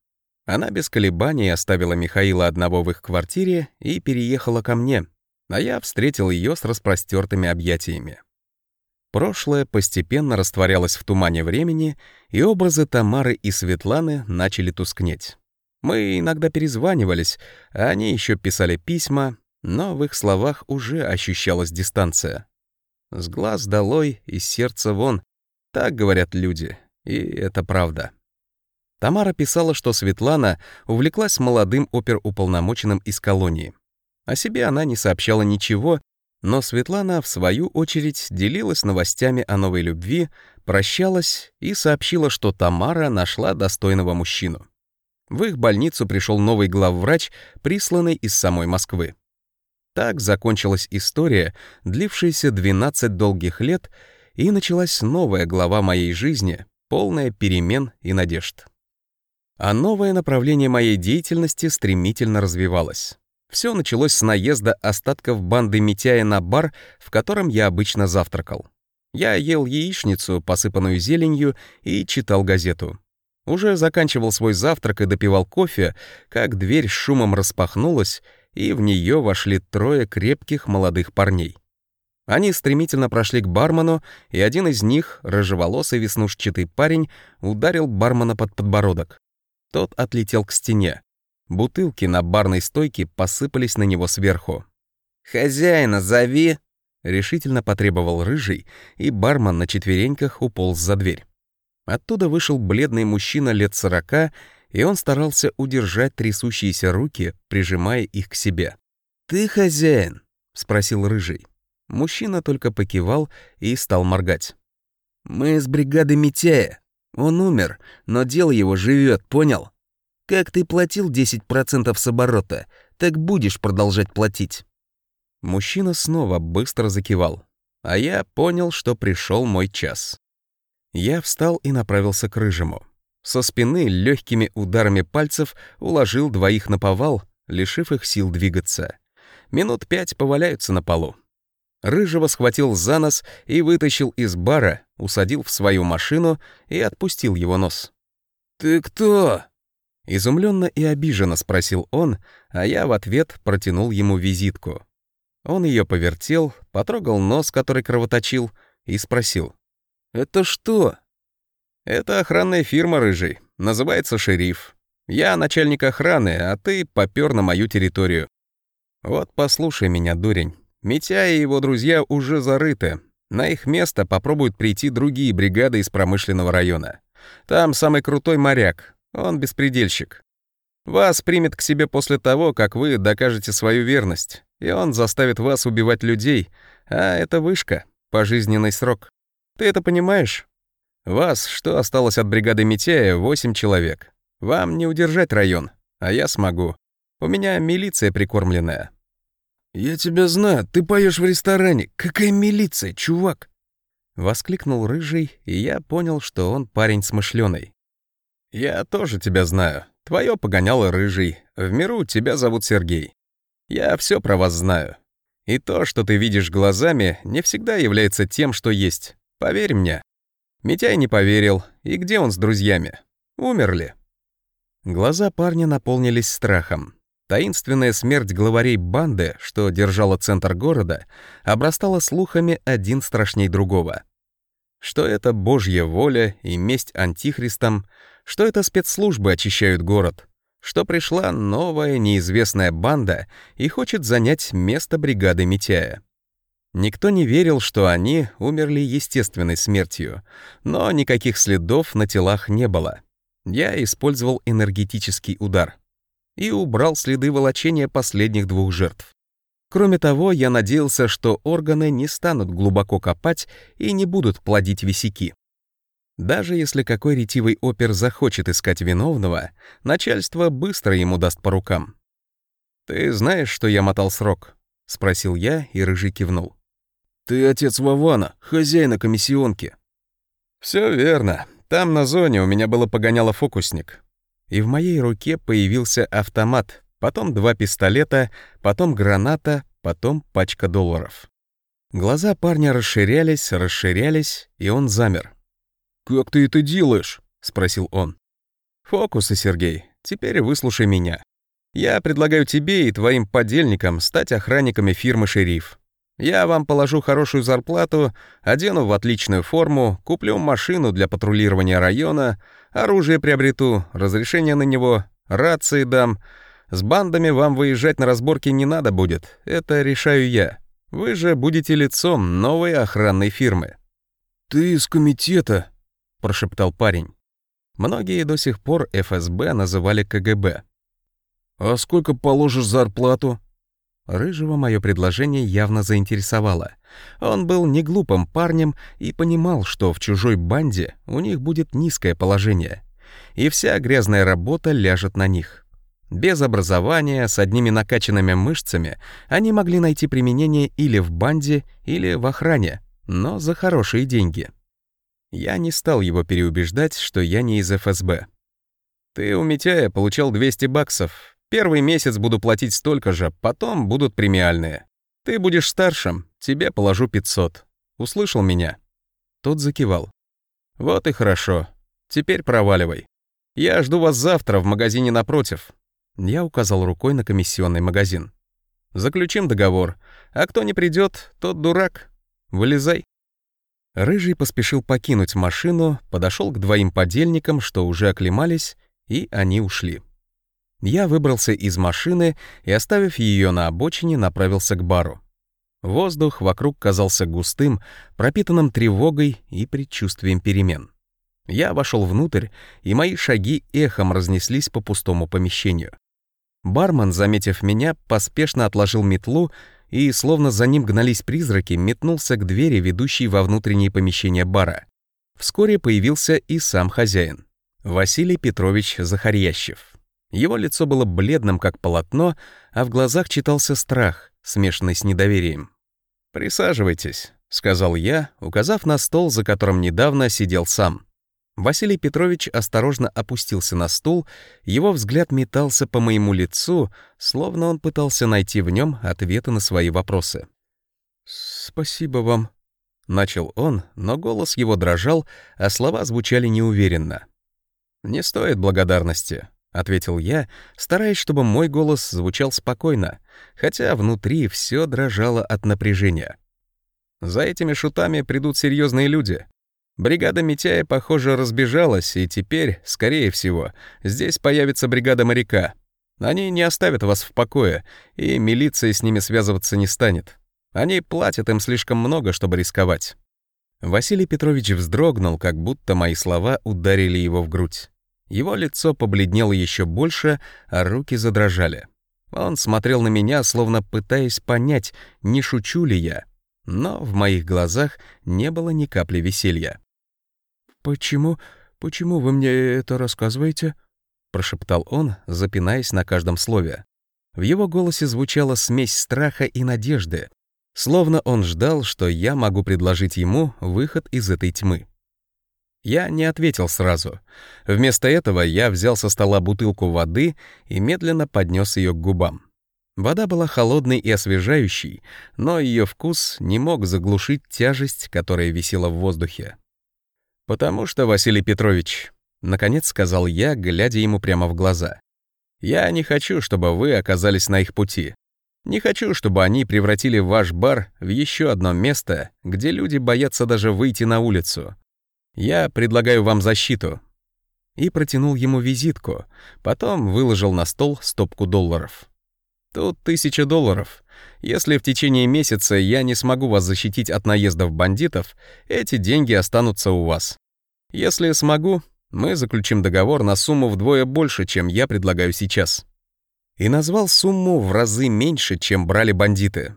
Она без колебаний оставила Михаила одного в их квартире и переехала ко мне, а я встретил ее с распростертыми объятиями. Прошлое постепенно растворялось в тумане времени, и образы Тамары и Светланы начали тускнеть. Мы иногда перезванивались, а они еще писали письма, но в их словах уже ощущалась дистанция. «С глаз долой, из сердца вон», так говорят люди, и это правда. Тамара писала, что Светлана увлеклась молодым оперуполномоченным из колонии. О себе она не сообщала ничего, но Светлана, в свою очередь, делилась новостями о новой любви, прощалась и сообщила, что Тамара нашла достойного мужчину. В их больницу пришел новый главврач, присланный из самой Москвы. Так закончилась история, длившаяся 12 долгих лет, и началась новая глава моей жизни, полная перемен и надежд. А новое направление моей деятельности стремительно развивалось. Все началось с наезда остатков банды Митяя на бар, в котором я обычно завтракал. Я ел яичницу, посыпанную зеленью, и читал газету. Уже заканчивал свой завтрак и допивал кофе, как дверь с шумом распахнулась, и в нее вошли трое крепких молодых парней. Они стремительно прошли к бармену, и один из них, рыжеволосый веснушчатый парень, ударил бармена под подбородок. Тот отлетел к стене. Бутылки на барной стойке посыпались на него сверху. «Хозяина зови!» — решительно потребовал рыжий, и бармен на четвереньках уполз за дверь. Оттуда вышел бледный мужчина лет сорока и он старался удержать трясущиеся руки, прижимая их к себе. «Ты хозяин?» — спросил Рыжий. Мужчина только покивал и стал моргать. «Мы с бригады Митяя. Он умер, но дело его живет, понял? Как ты платил 10% с оборота, так будешь продолжать платить». Мужчина снова быстро закивал, а я понял, что пришел мой час. Я встал и направился к Рыжему. Со спины легкими ударами пальцев уложил двоих на повал, лишив их сил двигаться. Минут пять поваляются на полу. Рыжего схватил за нос и вытащил из бара, усадил в свою машину и отпустил его нос. «Ты кто?» Изумленно и обиженно спросил он, а я в ответ протянул ему визитку. Он ее повертел, потрогал нос, который кровоточил, и спросил. «Это что?» «Это охранная фирма, Рыжий. Называется «Шериф». Я начальник охраны, а ты попёр на мою территорию. Вот послушай меня, дурень. Митя и его друзья уже зарыты. На их место попробуют прийти другие бригады из промышленного района. Там самый крутой моряк. Он беспредельщик. Вас примет к себе после того, как вы докажете свою верность, и он заставит вас убивать людей, а это вышка, пожизненный срок. Ты это понимаешь? Вас, что осталось от бригады Митяя, восемь человек. Вам не удержать район, а я смогу. У меня милиция прикормленная». «Я тебя знаю, ты поешь в ресторане. Какая милиция, чувак?» Воскликнул Рыжий, и я понял, что он парень смышленый. «Я тоже тебя знаю. Твое погоняло Рыжий. В миру тебя зовут Сергей. Я все про вас знаю. И то, что ты видишь глазами, не всегда является тем, что есть. Поверь мне, Митяй не поверил. И где он с друзьями? Умерли. Глаза парня наполнились страхом. Таинственная смерть главарей банды, что держала центр города, обрастала слухами один страшней другого. Что это божья воля и месть антихристам, что это спецслужбы очищают город, что пришла новая неизвестная банда и хочет занять место бригады Митяя. Никто не верил, что они умерли естественной смертью, но никаких следов на телах не было. Я использовал энергетический удар и убрал следы волочения последних двух жертв. Кроме того, я надеялся, что органы не станут глубоко копать и не будут плодить висяки. Даже если какой ретивый опер захочет искать виновного, начальство быстро ему даст по рукам. «Ты знаешь, что я мотал срок?» — спросил я, и Рыжий кивнул. «Ты отец Вована, хозяина комиссионки». Все верно. Там на зоне у меня было погоняло фокусник. И в моей руке появился автомат, потом два пистолета, потом граната, потом пачка долларов. Глаза парня расширялись, расширялись, и он замер. «Как ты это делаешь?» — спросил он. «Фокусы, Сергей. Теперь выслушай меня. Я предлагаю тебе и твоим подельникам стать охранниками фирмы «Шериф». Я вам положу хорошую зарплату, одену в отличную форму, куплю машину для патрулирования района, оружие приобрету, разрешение на него, рации дам. С бандами вам выезжать на разборки не надо будет, это решаю я. Вы же будете лицом новой охранной фирмы». «Ты из комитета», — прошептал парень. Многие до сих пор ФСБ называли КГБ. «А сколько положишь зарплату?» Рыжего мое предложение явно заинтересовало. Он был не глупым парнем и понимал, что в чужой банде у них будет низкое положение, и вся грязная работа ляжет на них. Без образования, с одними накачанными мышцами, они могли найти применение или в банде, или в охране, но за хорошие деньги. Я не стал его переубеждать, что я не из ФСБ. «Ты у Митяя получал 200 баксов, Первый месяц буду платить столько же, потом будут премиальные. Ты будешь старшим, тебе положу 500. Услышал меня?» Тот закивал. «Вот и хорошо. Теперь проваливай. Я жду вас завтра в магазине напротив». Я указал рукой на комиссионный магазин. «Заключим договор. А кто не придет, тот дурак. Вылезай». Рыжий поспешил покинуть машину, подошел к двоим подельникам, что уже оклемались, и они ушли. Я выбрался из машины и, оставив ее на обочине, направился к бару. Воздух вокруг казался густым, пропитанным тревогой и предчувствием перемен. Я вошел внутрь, и мои шаги эхом разнеслись по пустому помещению. Бармен, заметив меня, поспешно отложил метлу и, словно за ним гнались призраки, метнулся к двери, ведущей во внутреннее помещение бара. Вскоре появился и сам хозяин, Василий Петрович Захарьящев. Его лицо было бледным, как полотно, а в глазах читался страх, смешанный с недоверием. «Присаживайтесь», — сказал я, указав на стол, за которым недавно сидел сам. Василий Петрович осторожно опустился на стул, его взгляд метался по моему лицу, словно он пытался найти в нем ответы на свои вопросы. «Спасибо вам», — начал он, но голос его дрожал, а слова звучали неуверенно. «Не стоит благодарности. — ответил я, стараясь, чтобы мой голос звучал спокойно, хотя внутри все дрожало от напряжения. «За этими шутами придут серьезные люди. Бригада Митяя, похоже, разбежалась, и теперь, скорее всего, здесь появится бригада моряка. Они не оставят вас в покое, и милиция с ними связываться не станет. Они платят им слишком много, чтобы рисковать». Василий Петрович вздрогнул, как будто мои слова ударили его в грудь. Его лицо побледнело еще больше, а руки задрожали. Он смотрел на меня, словно пытаясь понять, не шучу ли я. Но в моих глазах не было ни капли веселья. «Почему, почему вы мне это рассказываете?» — прошептал он, запинаясь на каждом слове. В его голосе звучала смесь страха и надежды, словно он ждал, что я могу предложить ему выход из этой тьмы. Я не ответил сразу. Вместо этого я взял со стола бутылку воды и медленно поднес ее к губам. Вода была холодной и освежающей, но ее вкус не мог заглушить тяжесть, которая висела в воздухе. «Потому что, Василий Петрович», — наконец сказал я, глядя ему прямо в глаза, «я не хочу, чтобы вы оказались на их пути. Не хочу, чтобы они превратили ваш бар в еще одно место, где люди боятся даже выйти на улицу. Я предлагаю вам защиту». И протянул ему визитку, потом выложил на стол стопку долларов. «Тут тысяча долларов. Если в течение месяца я не смогу вас защитить от наездов бандитов, эти деньги останутся у вас. Если смогу, мы заключим договор на сумму вдвое больше, чем я предлагаю сейчас». И назвал сумму в разы меньше, чем брали бандиты.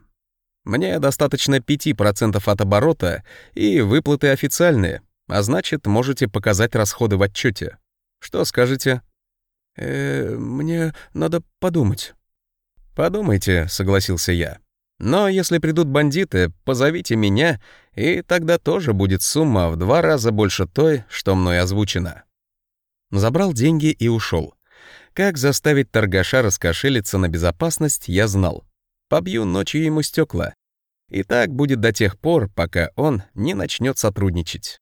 Мне достаточно 5% от оборота и выплаты официальные — а значит, можете показать расходы в отчете. Что скажете? Э, мне надо подумать. «Подумайте», — согласился я. «Но если придут бандиты, позовите меня, и тогда тоже будет сумма в два раза больше той, что мной озвучена». Забрал деньги и ушел. Как заставить торгаша раскошелиться на безопасность, я знал. Побью ночью ему стекла. И так будет до тех пор, пока он не начнет сотрудничать.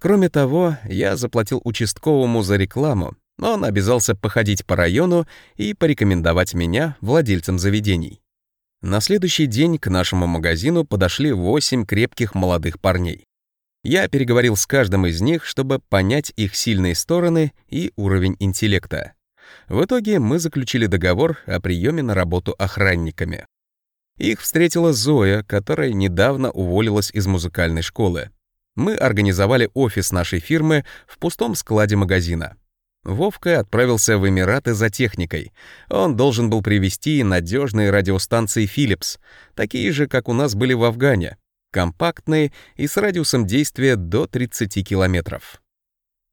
Кроме того, я заплатил участковому за рекламу, но он обязался походить по району и порекомендовать меня владельцам заведений. На следующий день к нашему магазину подошли восемь крепких молодых парней. Я переговорил с каждым из них, чтобы понять их сильные стороны и уровень интеллекта. В итоге мы заключили договор о приеме на работу охранниками. Их встретила Зоя, которая недавно уволилась из музыкальной школы. Мы организовали офис нашей фирмы в пустом складе магазина. Вовка отправился в Эмираты за техникой. Он должен был привезти надежные радиостанции Philips, такие же, как у нас были в Афгане, компактные и с радиусом действия до 30 километров.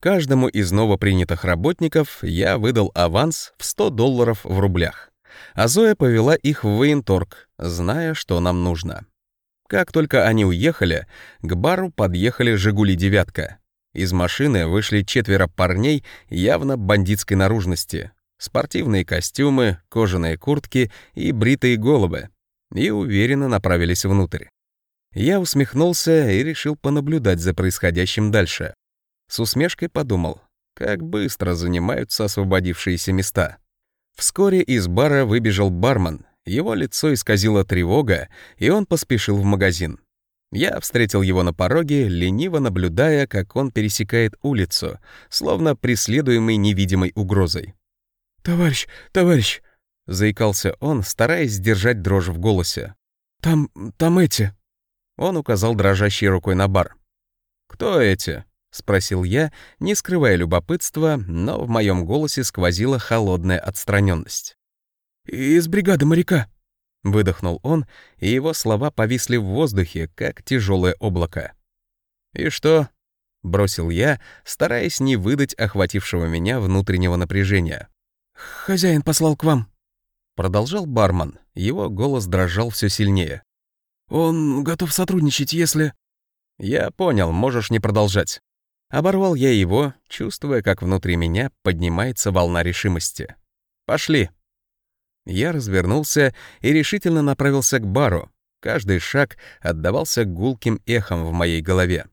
Каждому из новопринятых работников я выдал аванс в 100 долларов в рублях, а Зоя повела их в военторг, зная, что нам нужно. Как только они уехали, к бару подъехали «Жигули девятка». Из машины вышли четверо парней явно бандитской наружности. Спортивные костюмы, кожаные куртки и бритые головы. И уверенно направились внутрь. Я усмехнулся и решил понаблюдать за происходящим дальше. С усмешкой подумал, как быстро занимаются освободившиеся места. Вскоре из бара выбежал бармен, его лицо исказило тревога, и он поспешил в магазин. Я встретил его на пороге, лениво наблюдая, как он пересекает улицу, словно преследуемый невидимой угрозой. «Товарищ, товарищ!» — заикался он, стараясь сдержать дрожь в голосе. «Там... там эти...» Он указал дрожащей рукой на бар. «Кто эти?» — спросил я, не скрывая любопытства, но в моем голосе сквозила холодная отстраненность. «Из бригады моряка», — выдохнул он, и его слова повисли в воздухе, как тяжелое облако. «И что?» — бросил я, стараясь не выдать охватившего меня внутреннего напряжения. «Хозяин послал к вам», — продолжал бармен. Его голос дрожал все сильнее. «Он готов сотрудничать, если...» «Я понял, можешь не продолжать». Оборвал я его, чувствуя, как внутри меня поднимается волна решимости. «Пошли». Я развернулся и решительно направился к бару. Каждый шаг отдавался гулким эхом в моей голове.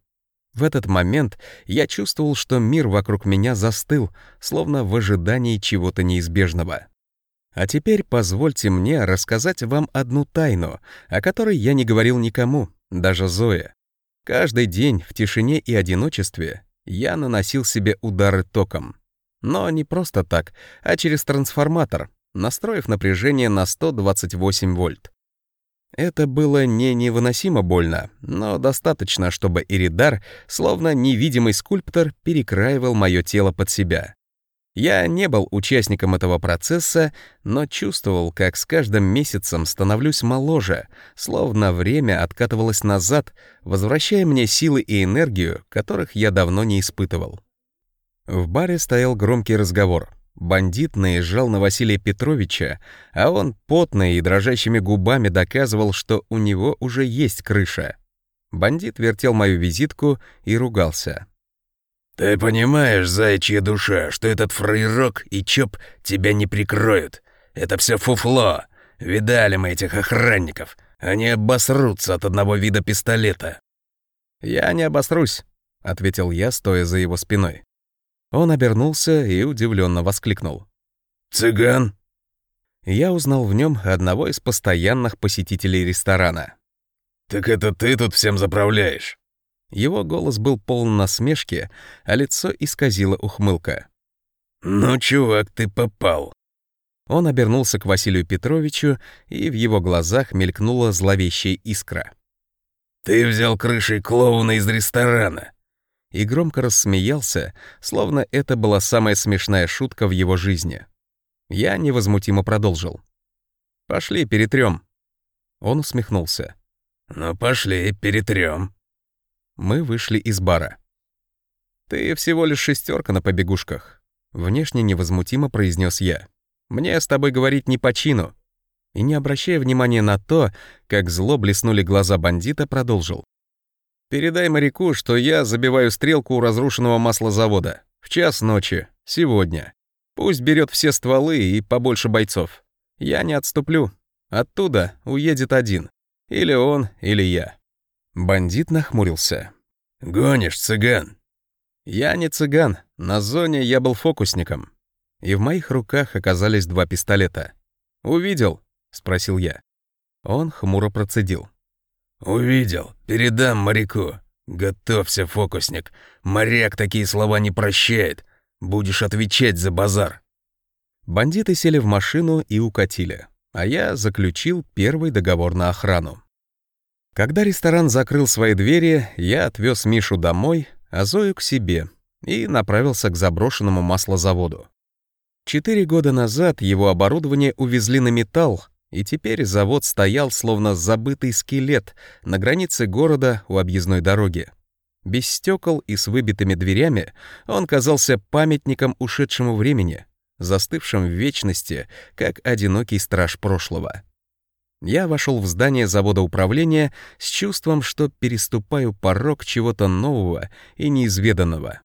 В этот момент я чувствовал, что мир вокруг меня застыл, словно в ожидании чего-то неизбежного. А теперь позвольте мне рассказать вам одну тайну, о которой я не говорил никому, даже Зое. Каждый день в тишине и одиночестве я наносил себе удары током. Но не просто так, а через трансформатор, настроив напряжение на 128 вольт. Это было не невыносимо больно, но достаточно, чтобы Иридар, словно невидимый скульптор, перекраивал мое тело под себя. Я не был участником этого процесса, но чувствовал, как с каждым месяцем становлюсь моложе, словно время откатывалось назад, возвращая мне силы и энергию, которых я давно не испытывал. В баре стоял громкий разговор. Бандит наезжал на Василия Петровича, а он потно и дрожащими губами доказывал, что у него уже есть крыша. Бандит вертел мою визитку и ругался. «Ты понимаешь, зайчья душа, что этот фрейрок и ЧОП тебя не прикроют? Это все фуфло. Видали мы этих охранников. Они обосрутся от одного вида пистолета». «Я не обосрусь», — ответил я, стоя за его спиной. Он обернулся и удивленно воскликнул. «Цыган?» Я узнал в нем одного из постоянных посетителей ресторана. «Так это ты тут всем заправляешь?» Его голос был полон насмешки, а лицо исказило ухмылка. «Ну, чувак, ты попал!» Он обернулся к Василию Петровичу, и в его глазах мелькнула зловещая искра. «Ты взял крышей клоуна из ресторана!» И громко рассмеялся, словно это была самая смешная шутка в его жизни. Я невозмутимо продолжил. «Пошли, перетрем». Он усмехнулся. «Ну, пошли, перетрем». Мы вышли из бара. «Ты всего лишь шестерка на побегушках», — внешне невозмутимо произнес я. «Мне с тобой говорить не по чину». и, не обращая внимания на то, как зло блеснули глаза бандита, продолжил. «Передай моряку, что я забиваю стрелку у разрушенного маслозавода. В час ночи. Сегодня. Пусть берет все стволы и побольше бойцов. Я не отступлю. Оттуда уедет один. Или он, или я». Бандит нахмурился. «Гонишь, цыган?» «Я не цыган. На зоне я был фокусником». И в моих руках оказались два пистолета. «Увидел?» — спросил я. Он хмуро процедил. «Увидел. Передам моряку. Готовься, фокусник. Моряк такие слова не прощает. Будешь отвечать за базар». Бандиты сели в машину и укатили, а я заключил первый договор на охрану. Когда ресторан закрыл свои двери, я отвез Мишу домой, а Зою к себе и направился к заброшенному маслозаводу. Четыре года назад его оборудование увезли на металл, и теперь завод стоял словно забытый скелет на границе города у объездной дороги. Без стекол и с выбитыми дверями он казался памятником ушедшему времени, застывшим в вечности, как одинокий страж прошлого. Я вошел в здание завода управления с чувством, что переступаю порог чего-то нового и неизведанного.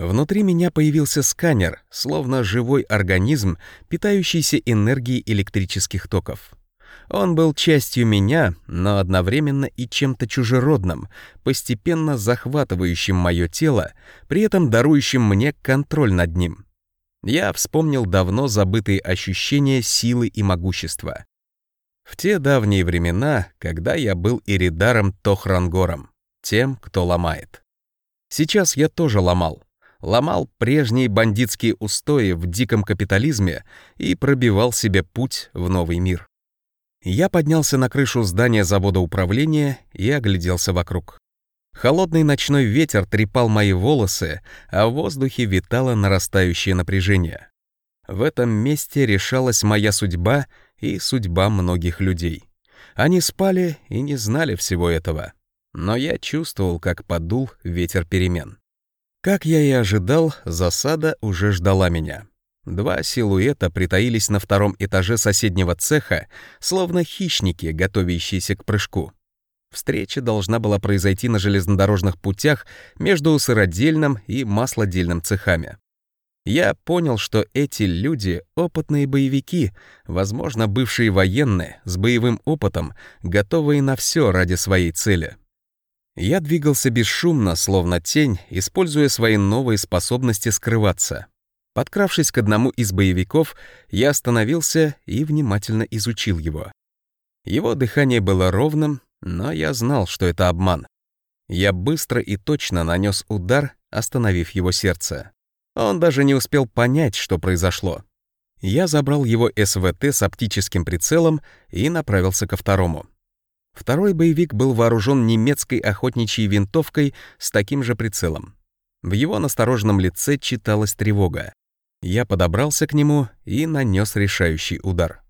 Внутри меня появился сканер, словно живой организм, питающийся энергией электрических токов. Он был частью меня, но одновременно и чем-то чужеродным, постепенно захватывающим мое тело, при этом дарующим мне контроль над ним. Я вспомнил давно забытые ощущения силы и могущества. В те давние времена, когда я был Иридаром Тохрангором, тем, кто ломает. Сейчас я тоже ломал, ломал прежние бандитские устои в диком капитализме и пробивал себе путь в новый мир. Я поднялся на крышу здания завода управления и огляделся вокруг. Холодный ночной ветер трепал мои волосы, а в воздухе витало нарастающее напряжение. В этом месте решалась моя судьба и судьба многих людей. Они спали и не знали всего этого. Но я чувствовал, как подул ветер перемен. Как я и ожидал, засада уже ждала меня. Два силуэта притаились на втором этаже соседнего цеха, словно хищники, готовящиеся к прыжку. Встреча должна была произойти на железнодорожных путях между сыродельным и маслодельным цехами. Я понял, что эти люди — опытные боевики, возможно, бывшие военные, с боевым опытом, готовые на все ради своей цели. Я двигался бесшумно, словно тень, используя свои новые способности скрываться. Подкравшись к одному из боевиков, я остановился и внимательно изучил его. Его дыхание было ровным, но я знал, что это обман. Я быстро и точно нанес удар, остановив его сердце. Он даже не успел понять, что произошло. Я забрал его СВТ с оптическим прицелом и направился ко второму. Второй боевик был вооружен немецкой охотничьей винтовкой с таким же прицелом. В его настороженном лице читалась тревога. Я подобрался к нему и нанес решающий удар.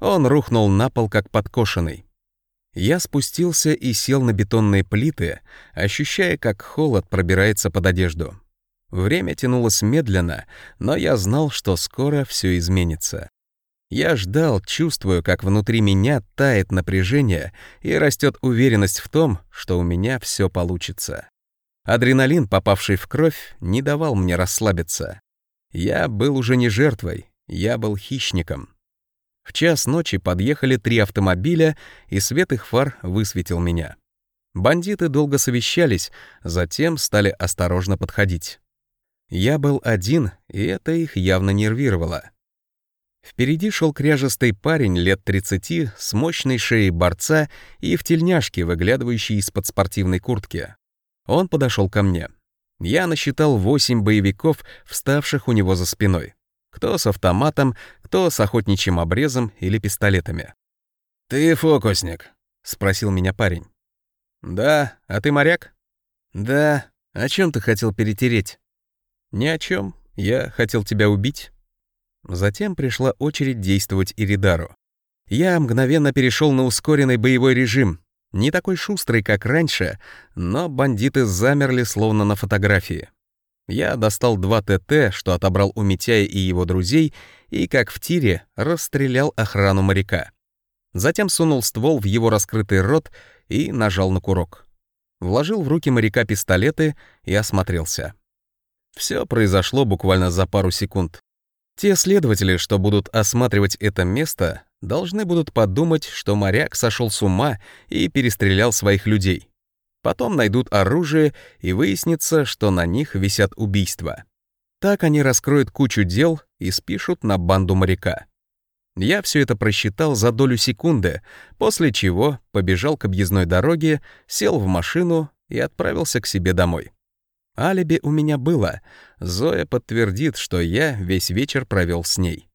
Он рухнул на пол, как подкошенный. Я спустился и сел на бетонные плиты, ощущая, как холод пробирается под одежду. Время тянулось медленно, но я знал, что скоро все изменится. Я ждал, чувствуя, как внутри меня тает напряжение и растет уверенность в том, что у меня все получится. Адреналин, попавший в кровь, не давал мне расслабиться. Я был уже не жертвой, я был хищником. В час ночи подъехали три автомобиля, и свет их фар высветил меня. Бандиты долго совещались, затем стали осторожно подходить. Я был один, и это их явно нервировало. Впереди шел кряжестый парень лет 30 с мощной шеей борца и в тельняшке, выглядывающей из-под спортивной куртки. Он подошел ко мне. Я насчитал восемь боевиков, вставших у него за спиной. Кто с автоматом, кто с охотничьим обрезом или пистолетами. «Ты фокусник?» — спросил меня парень. «Да, а ты моряк?» «Да. О чем ты хотел перетереть?» «Ни о чем. Я хотел тебя убить». Затем пришла очередь действовать Иридару. Я мгновенно перешел на ускоренный боевой режим. Не такой шустрый, как раньше, но бандиты замерли словно на фотографии. Я достал два ТТ, что отобрал у Митяя и его друзей, и, как в тире, расстрелял охрану моряка. Затем сунул ствол в его раскрытый рот и нажал на курок. Вложил в руки моряка пистолеты и осмотрелся. Все произошло буквально за пару секунд. Те следователи, что будут осматривать это место, должны будут подумать, что моряк сошел с ума и перестрелял своих людей. Потом найдут оружие и выяснится, что на них висят убийства. Так они раскроют кучу дел и спишут на банду моряка. Я все это просчитал за долю секунды, после чего побежал к объездной дороге, сел в машину и отправился к себе домой. Алиби у меня было. Зоя подтвердит, что я весь вечер провел с ней.